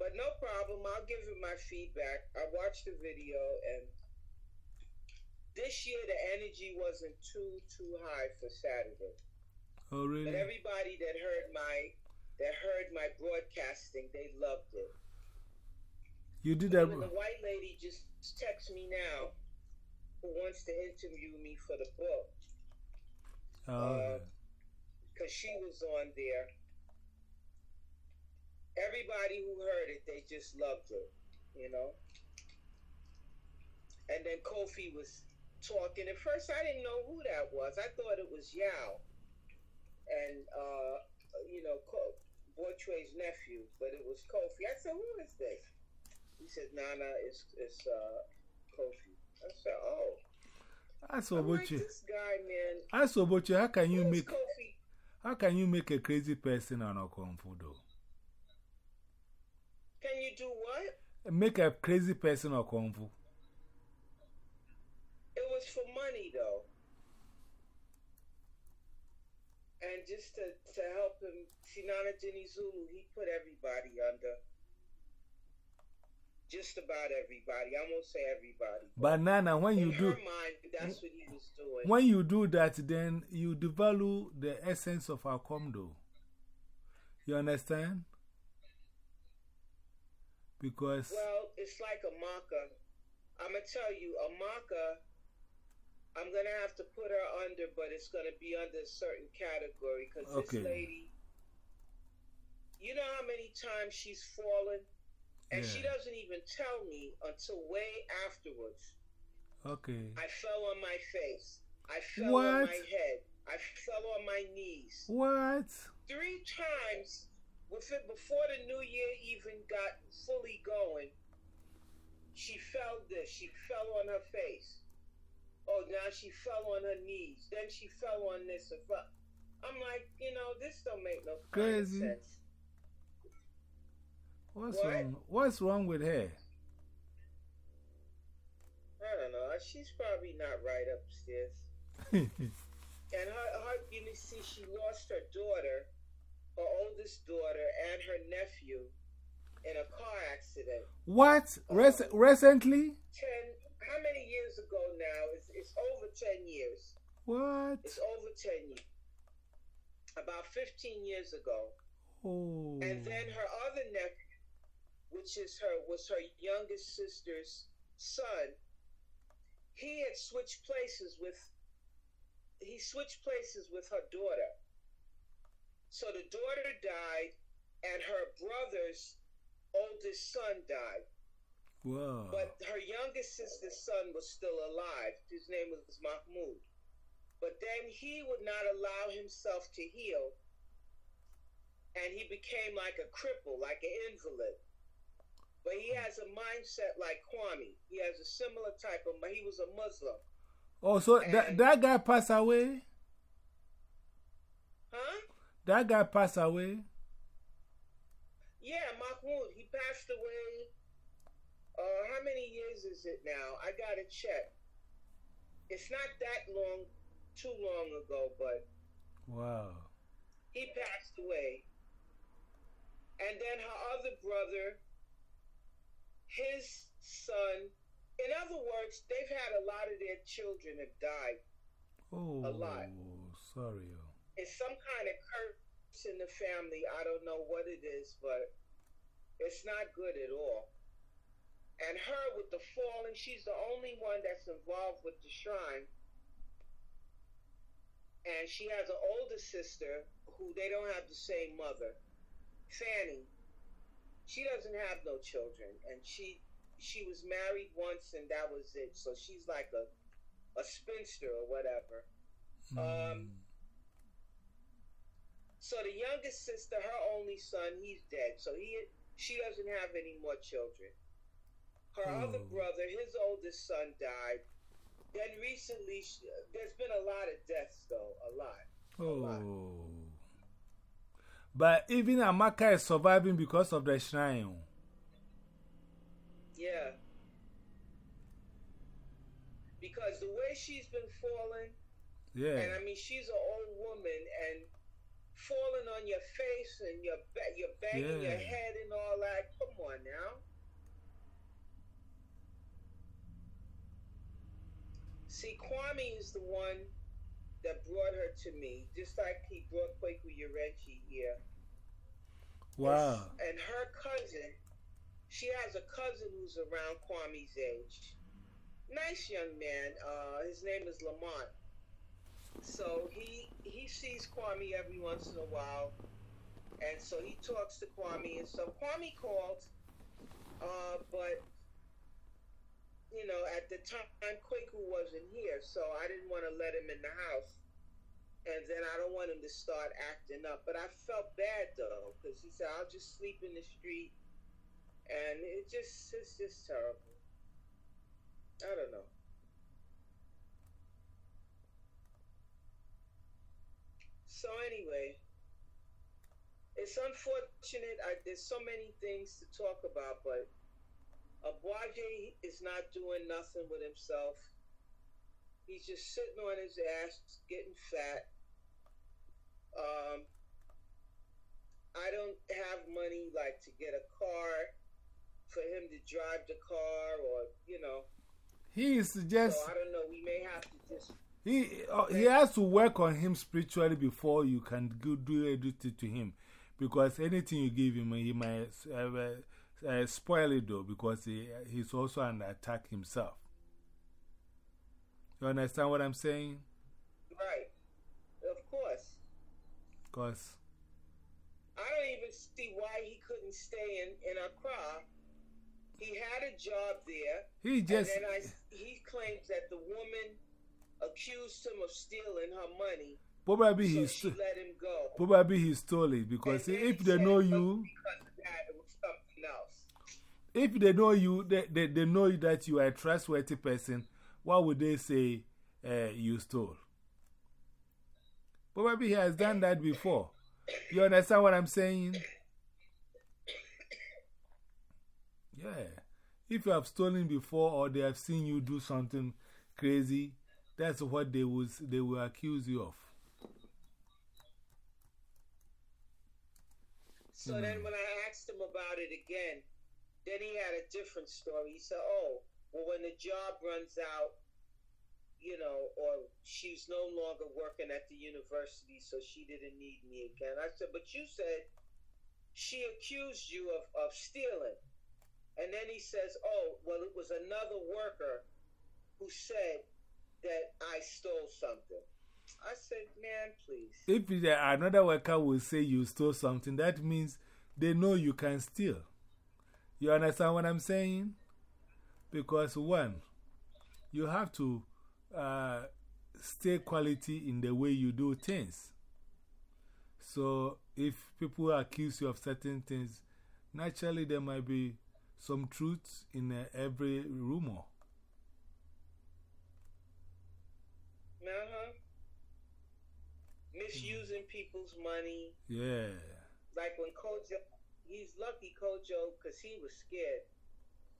But no problem, I'll give you my feedback. I watched the video and this year the energy wasn't too too high for Saturday. Oh, really? But everybody that heard my that heard my broadcasting, they loved it. You did that. Even the white lady just texts me now who wants to interview me for the book Oh, uh, okay. because she was on there. Everybody who heard it, they just loved it, you know. And then Kofi was talking. At first, I didn't know who that was. I thought it was Yao, and uh, you know, Ko- Boitre's nephew, but it was Kofi. I said, "Who is this?" He said, "Nana, it's it's uh, Kofi." I said, "Oh." I'm like, Obochi. this guy, man. Ask Obochi, how can you make, Kofi? how can you make a crazy person on a kung fu though? Can you do what? Make a crazy person on kung fu. It was for money, though. And just to, to help him, Sinana Dinizulu, he put everybody under. Just about everybody. I won't say everybody. But Nana, when you In do, mind, that's what he was doing. when you do that, then you devalue the essence of our comdo. You understand? Because, Well, it's like a marker. I'm gonna tell you, a marker. I'm gonna have to put her under, but it's gonna be under a certain category because Okay. this lady. You know how many times she's fallen, and she doesn't even tell me until way afterwards. okay. I fell on my face. I fell on my head. I fell on my knees What? three times with it before the new year even got fully going. She fell this. She fell on her face. Oh, now she fell on her knees. Then she fell on this. I'm like, you know, this don't make no Crazy. sense. What's What? wrong? What's wrong with her? I don't know. She's probably not right upstairs. And her, her, you see, she lost her daughter, her oldest daughter, and her nephew in a car accident. what? Rec uh, recently? ten how many years ago now it's, it's over 10 years What? it's over 10 years about 15 years ago Oh. and then her other nephew which is her was her youngest sister's son he had switched places with he switched places with her daughter so the daughter died and her brother's oldest son died Wow. But her youngest sister's son was still alive. His name was Mahmoud. But then he would not allow himself to heal. And he became like a cripple, like an invalid. But he has a mindset like Kwame. He has a similar type of, but he was a Muslim. oh, so that, that guy passed away? That guy passed away? Yeah, Mahmoud. He passed away. Uh, how many years is it now? I gotta check. It's not that long, too long ago, but Wow. he passed away. And then her other brother, his son, in other words, they've had a lot of their children have died. Oh, a lot. sorry. oh. It's some kind of curse in the family. I don't know what it is, but it's not good at all. And her with the falling, she's the only one that's involved with the shrine. And she has an older sister who they don't have the same mother, Fanny. She doesn't have no children, and she she was married once, and that was it. So she's like a a spinster or whatever. Um, So the youngest sister, her only son, he's dead. So he she doesn't have any more children. Her hmm. other Oh. brother, his oldest son, died. Then recently, sh there's been a lot of deaths, though, a lot. Oh. But even Amaka is surviving because of the shrine. Yeah. Because the way she's been falling, Yeah. and I mean, she's an old woman, and falling on your face and you're, you're banging your head and all that. Come on now. See, Kwame is the one that brought her to me, just like he brought Kwaku Urenchi here. Wow. And her cousin, she has a cousin who's around Kwame's age. Nice young man. Uh, his name is Lamont. So he he sees Kwame every once in a while, and so he talks to Kwame. And so Kwame called, uh, but you know at the time Kwaku wasn't here, so I didn't want to let him in the house. And then I don't want him to start acting up. But I felt bad though, because he said I'll just sleep in the street, and it just it's just terrible. I don't know. So anyway, it's unfortunate. I, there's so many things to talk about, but Abuaje is not doing nothing with himself. He's just sitting on his ass, getting fat. Um, I don't have money like to get a car for him to drive the car, or you know. He is just. So I don't know. We may have to just. He, uh, he has to work on him spiritually before you can do, do anything to him. Because anything you give him, he might uh, uh, spoil it though, because he, he's also under attack himself. You understand what I'm saying? Right. Of course. Because. I don't even see why he couldn't stay in, in Accra. He had a job there. He just. And then I, he claims that the woman accused him of stealing her money. Probably so he she let him go. Probably he stole it because then if they know you, wasn't because of that, it was something else. if they know you, they, they, they know that you are a trustworthy person, what would they say uh, you stole? Probably he has done that before. You understand what I'm saying? Yeah. If you have stolen before or they have seen you do something crazy, that's what they will, they will accuse you of. So then when I asked him about it again, then he had a different story. He said, oh, well, when the job runs out, you know, or she's no longer working at the university, so she didn't need me again. I said, but you said she accused you of, of stealing. And then he says, oh, well, it was another worker who said that I stole something. I said, man, please. If another worker will say you stole something, that means they know you can steal. You understand what I'm saying? Because, one, you have to uh, stay quality in the way you do things. So, if people accuse you of certain things, naturally there might be some truth in uh, every rumor. Uh huh. Misusing people's money. Yeah. Like when Kojo, he's lucky Kojo because he was scared.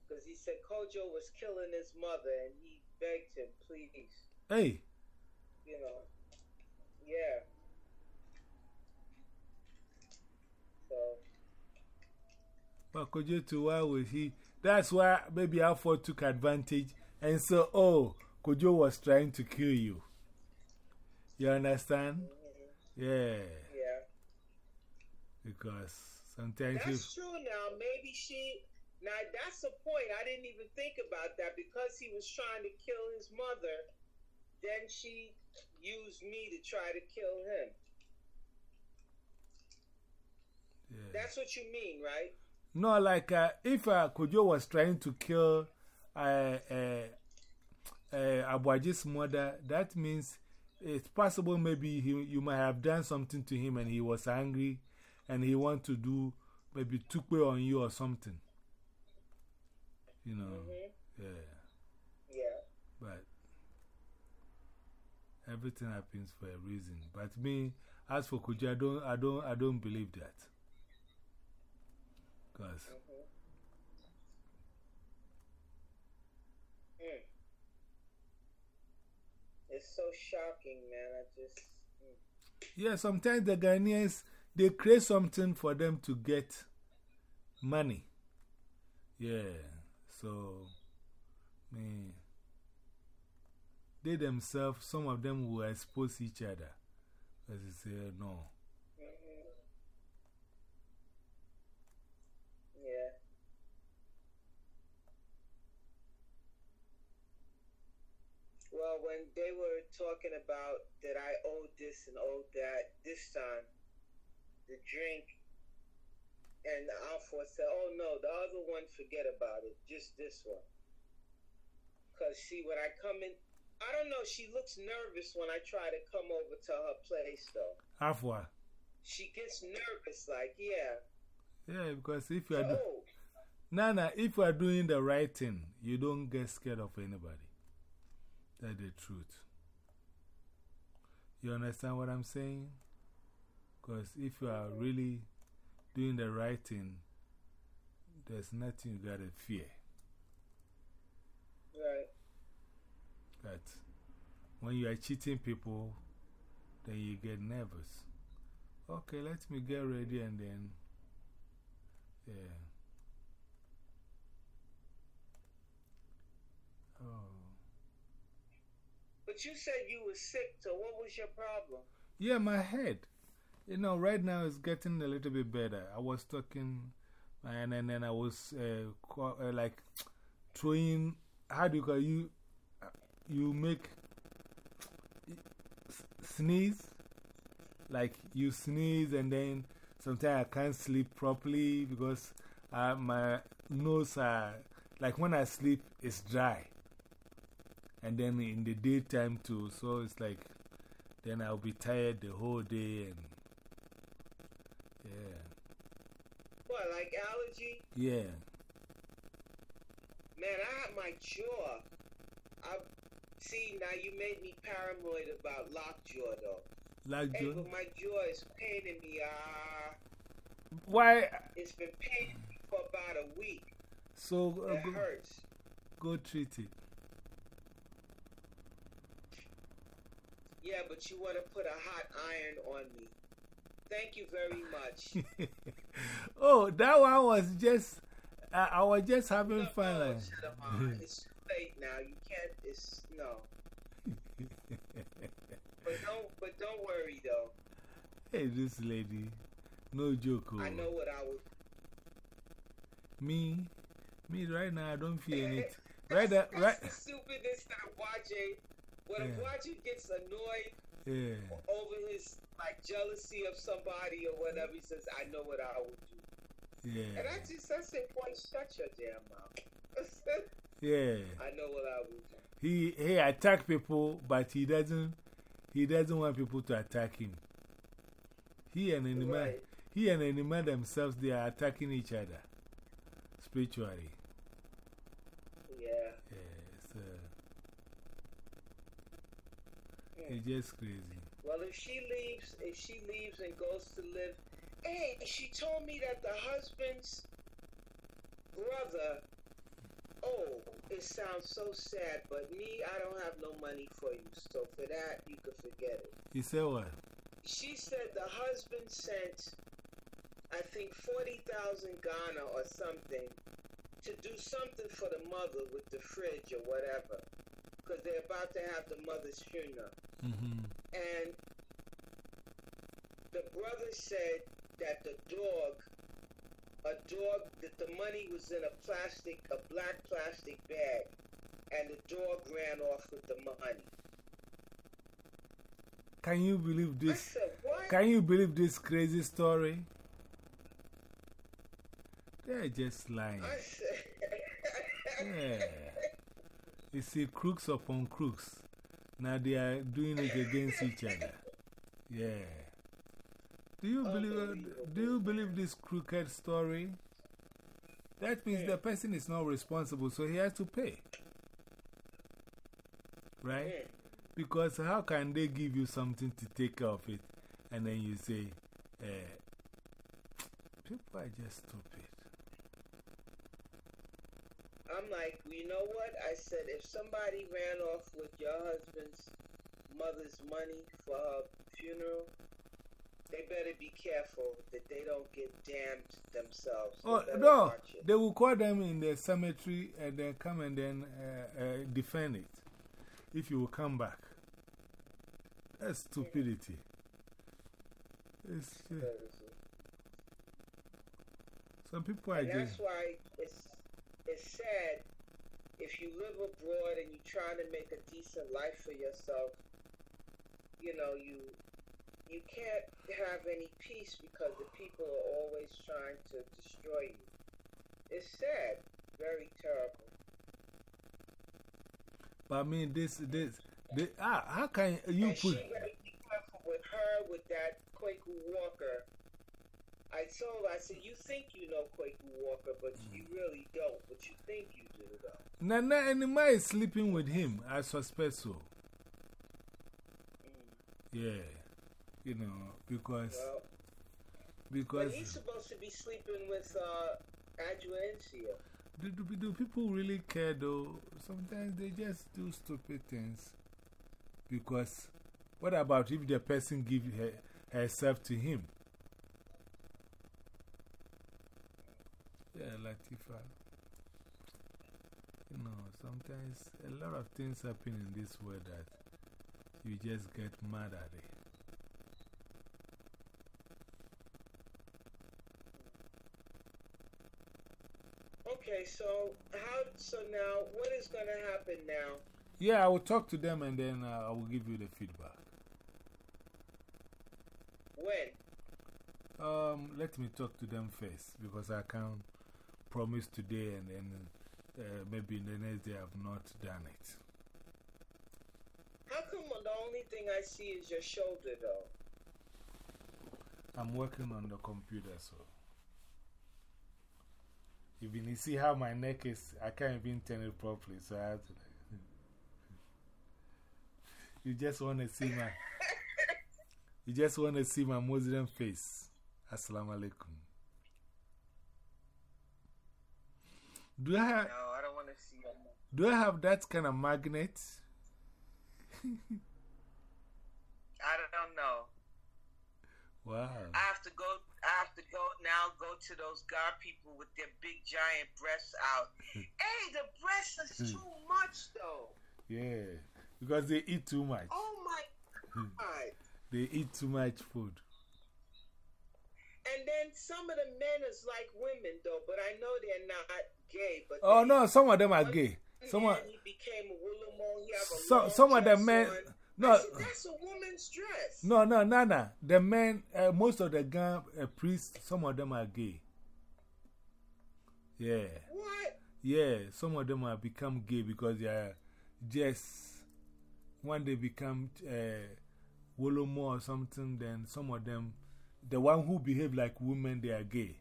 Because he said Kojo was killing his mother and he begged him, please. Hey, You know. Yeah. So, But Kojo, too, why was he? That's why maybe Alpha took advantage and said, Oh, Kojo was trying to kill you. You understand? Yeah. yeah. Because sometimes you. That's true now. Maybe she. Now, that's the point. I didn't even think about that. Because he was trying to kill his mother, then she used me to try to kill him. Yeah. That's what you mean, right? No, like uh, if uh, Kojo was trying to kill uh, uh, uh, mother, that means it's possible maybe he, you might have done something to him and he was angry and he want to do maybe tukwe on you or something. You know, Mhm. yeah. Yeah. But everything happens for a reason. But me, as for Kojo, I don't, I don't, I don't believe that. Because. Mhm. Mm. It's so shocking, man. I just. Mm. Yeah, sometimes the Ghanaians, they create something for them to get money. Yeah, so, me, they themselves, some of them will expose each other. As they say, no. Mhm. Yeah. Well, when they were talking about that I owed this and owed that this time, the drink, and Alpha said, "Oh no, the other one, forget about it. Just this one." Cause see, when I come in, I don't know. She looks nervous when I try to come over to her place, though. Afua. She gets nervous, like, yeah. Yeah, because if you are, do Oh, Nana, if you are doing the right thing, you don't get scared of anybody. That's the truth. You understand what I'm saying? Because if you are really doing the right thing, there's nothing you gotta fear. Right. But when you are cheating people, then you get nervous. Okay, let me get ready and then, yeah. Oh. But you said you were sick, so what was your problem? Yeah, my head. You know, right now it's getting a little bit better. I was talking, and then, I was uh, uh, like throwing, how do you call you? You make sneeze, like you sneeze, and then sometimes I can't sleep properly because uh, my nose, are like when I sleep, it's dry. And then in the daytime too, so it's like then I'll be tired the whole day and yeah. What, like allergy? Yeah. Man, I had my jaw. I see now you made me paranoid about lockjaw though. Lockjaw? Hey, but my jaw is paining me. Ah, Why? it's been paining me for about a week. So uh, It go, hurts. go treat it. Yeah, but you want to put a hot iron on me. Thank you very much. oh, that one was just, I, I was just having No, fun. no, shut up, it's too late now. You can't. It's no. But don't. But don't worry though. hey, this lady, no joke. Oh. I know what I would. Me, me right now, I don't feel anything. That's, Right, that, that's right. the stupidness that Waje. When Yeah. a Waje gets annoyed Yeah. over his like jealousy of somebody or whatever, he says, "I know what I would do." And I Yeah. just, I said, "Boy, shut your damn mouth." Yeah. I know what I would do. He, he attack people, but he doesn't, he doesn't want people to attack him. He and Anima, Right. he and Anima themselves, they are attacking each other spiritually. Yeah. Yes. Uh, it's just crazy. Well, if she leaves, if she leaves and goes to live, hey, she told me that the husband's brother. Oh, it sounds so sad, but me, I don't have no money for you. So for that, you could forget it. He said what? She said the husband sent, I think, forty thousand Ghana or something to do something for the mother with the fridge or whatever, because they're about to have the mother's funeral. -hmm. And the brother said that the dog, a dog, that the money was in a plastic, a black plastic bag, and the dog ran off with the money. Can you believe I this? said, what? Can you believe this crazy story? They're just lying. Yeah. You see, crooks upon crooks. Now they are doing it against each other. Yeah. Do you believe, uh, do you believe this crooked story? That means the person is not responsible, so he has to pay. Right? Because how can they give you something to take care of it and then you say, eh, people are just stupid. I'm like, you know what? I said, if somebody ran off with your husband's mother's money for her funeral, they better be careful that they don't get damned themselves. They Oh, no, they will call them in the cemetery and then come and then uh, uh, defend it if you will come back. That's stupidity. It's, uh, some people are And that's just. why it's, it's sad if you live abroad and you're trying to make a decent life for yourself, you know, you you can't have any peace because the people are always trying to destroy you. It's sad, very terrible. But I mean, this, this, this ah, how can you and put. she gotta be careful with her with that Kwaku Walker. I told her, I said, you think you know Kwaku Walker, but you really don't. But you think you do, though. Nana Anima is sleeping with him, I suspect so. Mm. Yeah. You know, because. Well, Because But he's supposed to be sleeping with uh, Adjuancia. do, do, do people really care though? Sometimes they just do stupid things. Because what about if the person gives her, herself to him? Yeah, Latifa. You know, sometimes a lot of things happen in this world that you just get mad at it. Okay, so how? So now, what is going to happen now? Yeah, I will talk to them and then uh, I will give you the feedback. When? Um, let me talk to them first because I can't promise today and then uh, maybe in the next day I've not done it. How come the only thing I see is your shoulder, though? I'm working on the computer, so. Even you see how my neck is, I can't even turn it properly, so I have to. you just want to see my. you just want to see my Muslim face. Assalamu alaikum. Do I have, No, I don't want to see do I have that kind of magnet? I don't know. Wow. I have to go. I have to go now. Go to those God people with their big giant breasts out. hey, the breasts is too much, though. Yeah. Because they eat too much. Oh my God! They eat too much food. And then some of the men is like women, though. But I know they're not gay. But Oh, no, some of them are gay. Some man, of, he became a Woolamore. He have a so, some of the men. on. No, said, that's a woman's dress. no, no, no, no. The men, uh, most of the Gan uh, priests, some of them are gay. Yeah. What? Yeah, some of them have become gay because they are just, when they become uh, Wolomo or something, then some of them, the one who behave like women, they are gay.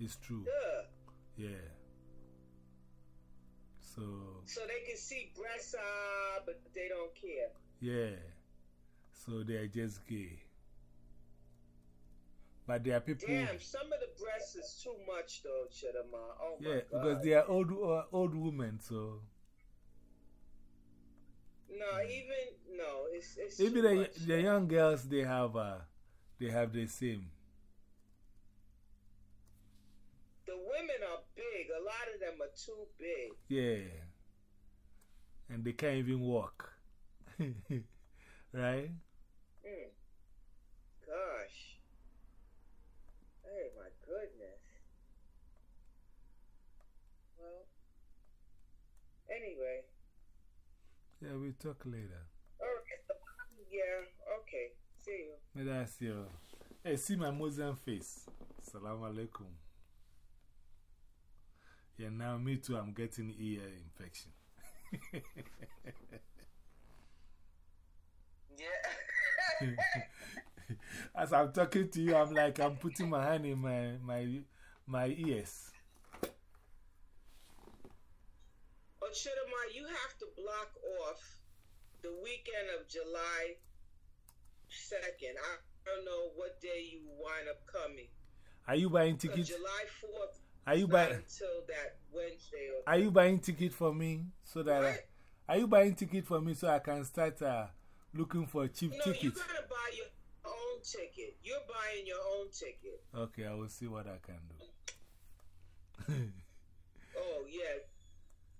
It's true. Yeah. Yeah. So, So they can see breasts, uh, but they don't care. yeah. So they are just gay. But there are people. Damn, some of the breasts is too much, though, Chidama. Oh my Yeah, because they are old, uh, old women, so. No, even no, it's it's Even the, much. the young girls, they have, uh, they have the same. The women are big. A lot of them are too big. Yeah. And they can't even walk. right? Mm. Gosh. Hey, my goodness. Well, anyway. Yeah, we'll talk later. All right. Yeah. Okay. See you. May that's your. Hey, see my Muslim face. Salam alaikum. Yeah, now me too, I'm getting ear infection. Yeah. As I'm talking to you, I'm like, I'm putting my hand in my, my, my ears. Oh, Chidama, you have to block off the weekend of July 2nd. I don't know what day you wind up coming. Are you buying 'Cause tickets? July 4th Are you buying? until that Wednesday. Or, Are you buying ticket for me so that I, are you buying ticket for me so I can start uh, looking for cheap no, tickets? going to buy your own ticket. You're buying your own ticket. Okay, I will see what I can do. Oh, yeah.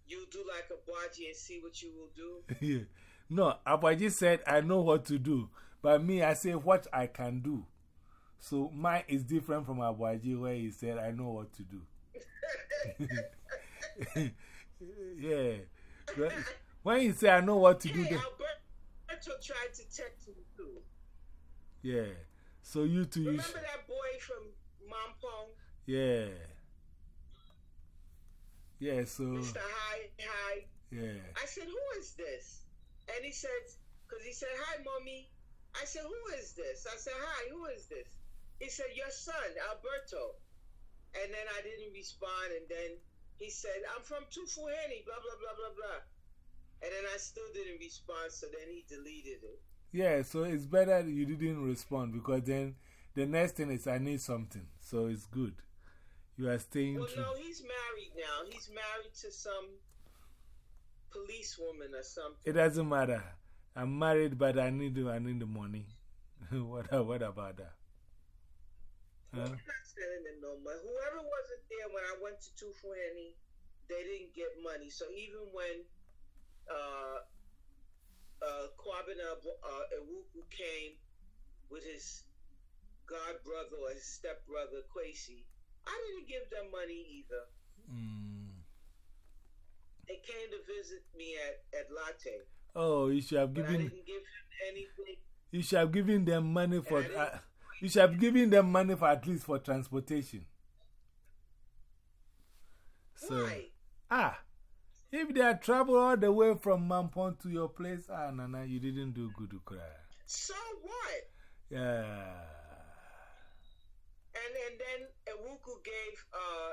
You do like a Baji and see what you will do. yeah. No, Abaji said, I know what to do. But me, I say what I can do. So mine is different from Abaji, where he said, I know what to do. yeah. But When he said, I know what to do, Hey, then, Alberto tried to text me too. yeah. So you two, Remember sh- that boy from Mampong? yeah. Yeah, so, Mr. Hi, hi. yeah. I said, Who is this? And he said, Because he said, Hi, mommy. I said, Who is this? I said, Hi, who is this? He said, Your son, Alberto. And then I didn't respond. And then he said, I'm from Tufuheni, blah, blah, blah, blah, blah. And then I still didn't respond. So then he deleted it. Yeah, so it's better you didn't respond because then the next thing is I need something. So it's good. You are staying Well, no, he's married now. He's married to some policewoman or something. It doesn't matter. I'm married, but I need, I need the money. what, what about that? Huh? I'm not sending them no money. Whoever wasn't there when I went to Tufwani, they didn't get money. So even when uh, uh, Kwabena uh, Ewuku came with his god brother or his step brother Kwesi, I didn't give them money either. Mm. They came to visit me at, at Larteh, Oh, you should have given, give you should have given them money for, uh, you should have given them money for at least for transportation. So, Why? ah, if they are travel all the way from Mampon to your place, ah, Nana, you didn't do good to cry. So what? Yeah. And and then Ewuku gave uh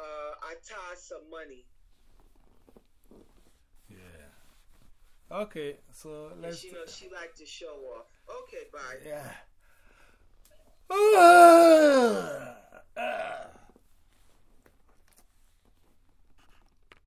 uh Ata some money. Yeah. Okay, so let's. she know she liked to show off. Okay, bye. Yeah. Ah, ah.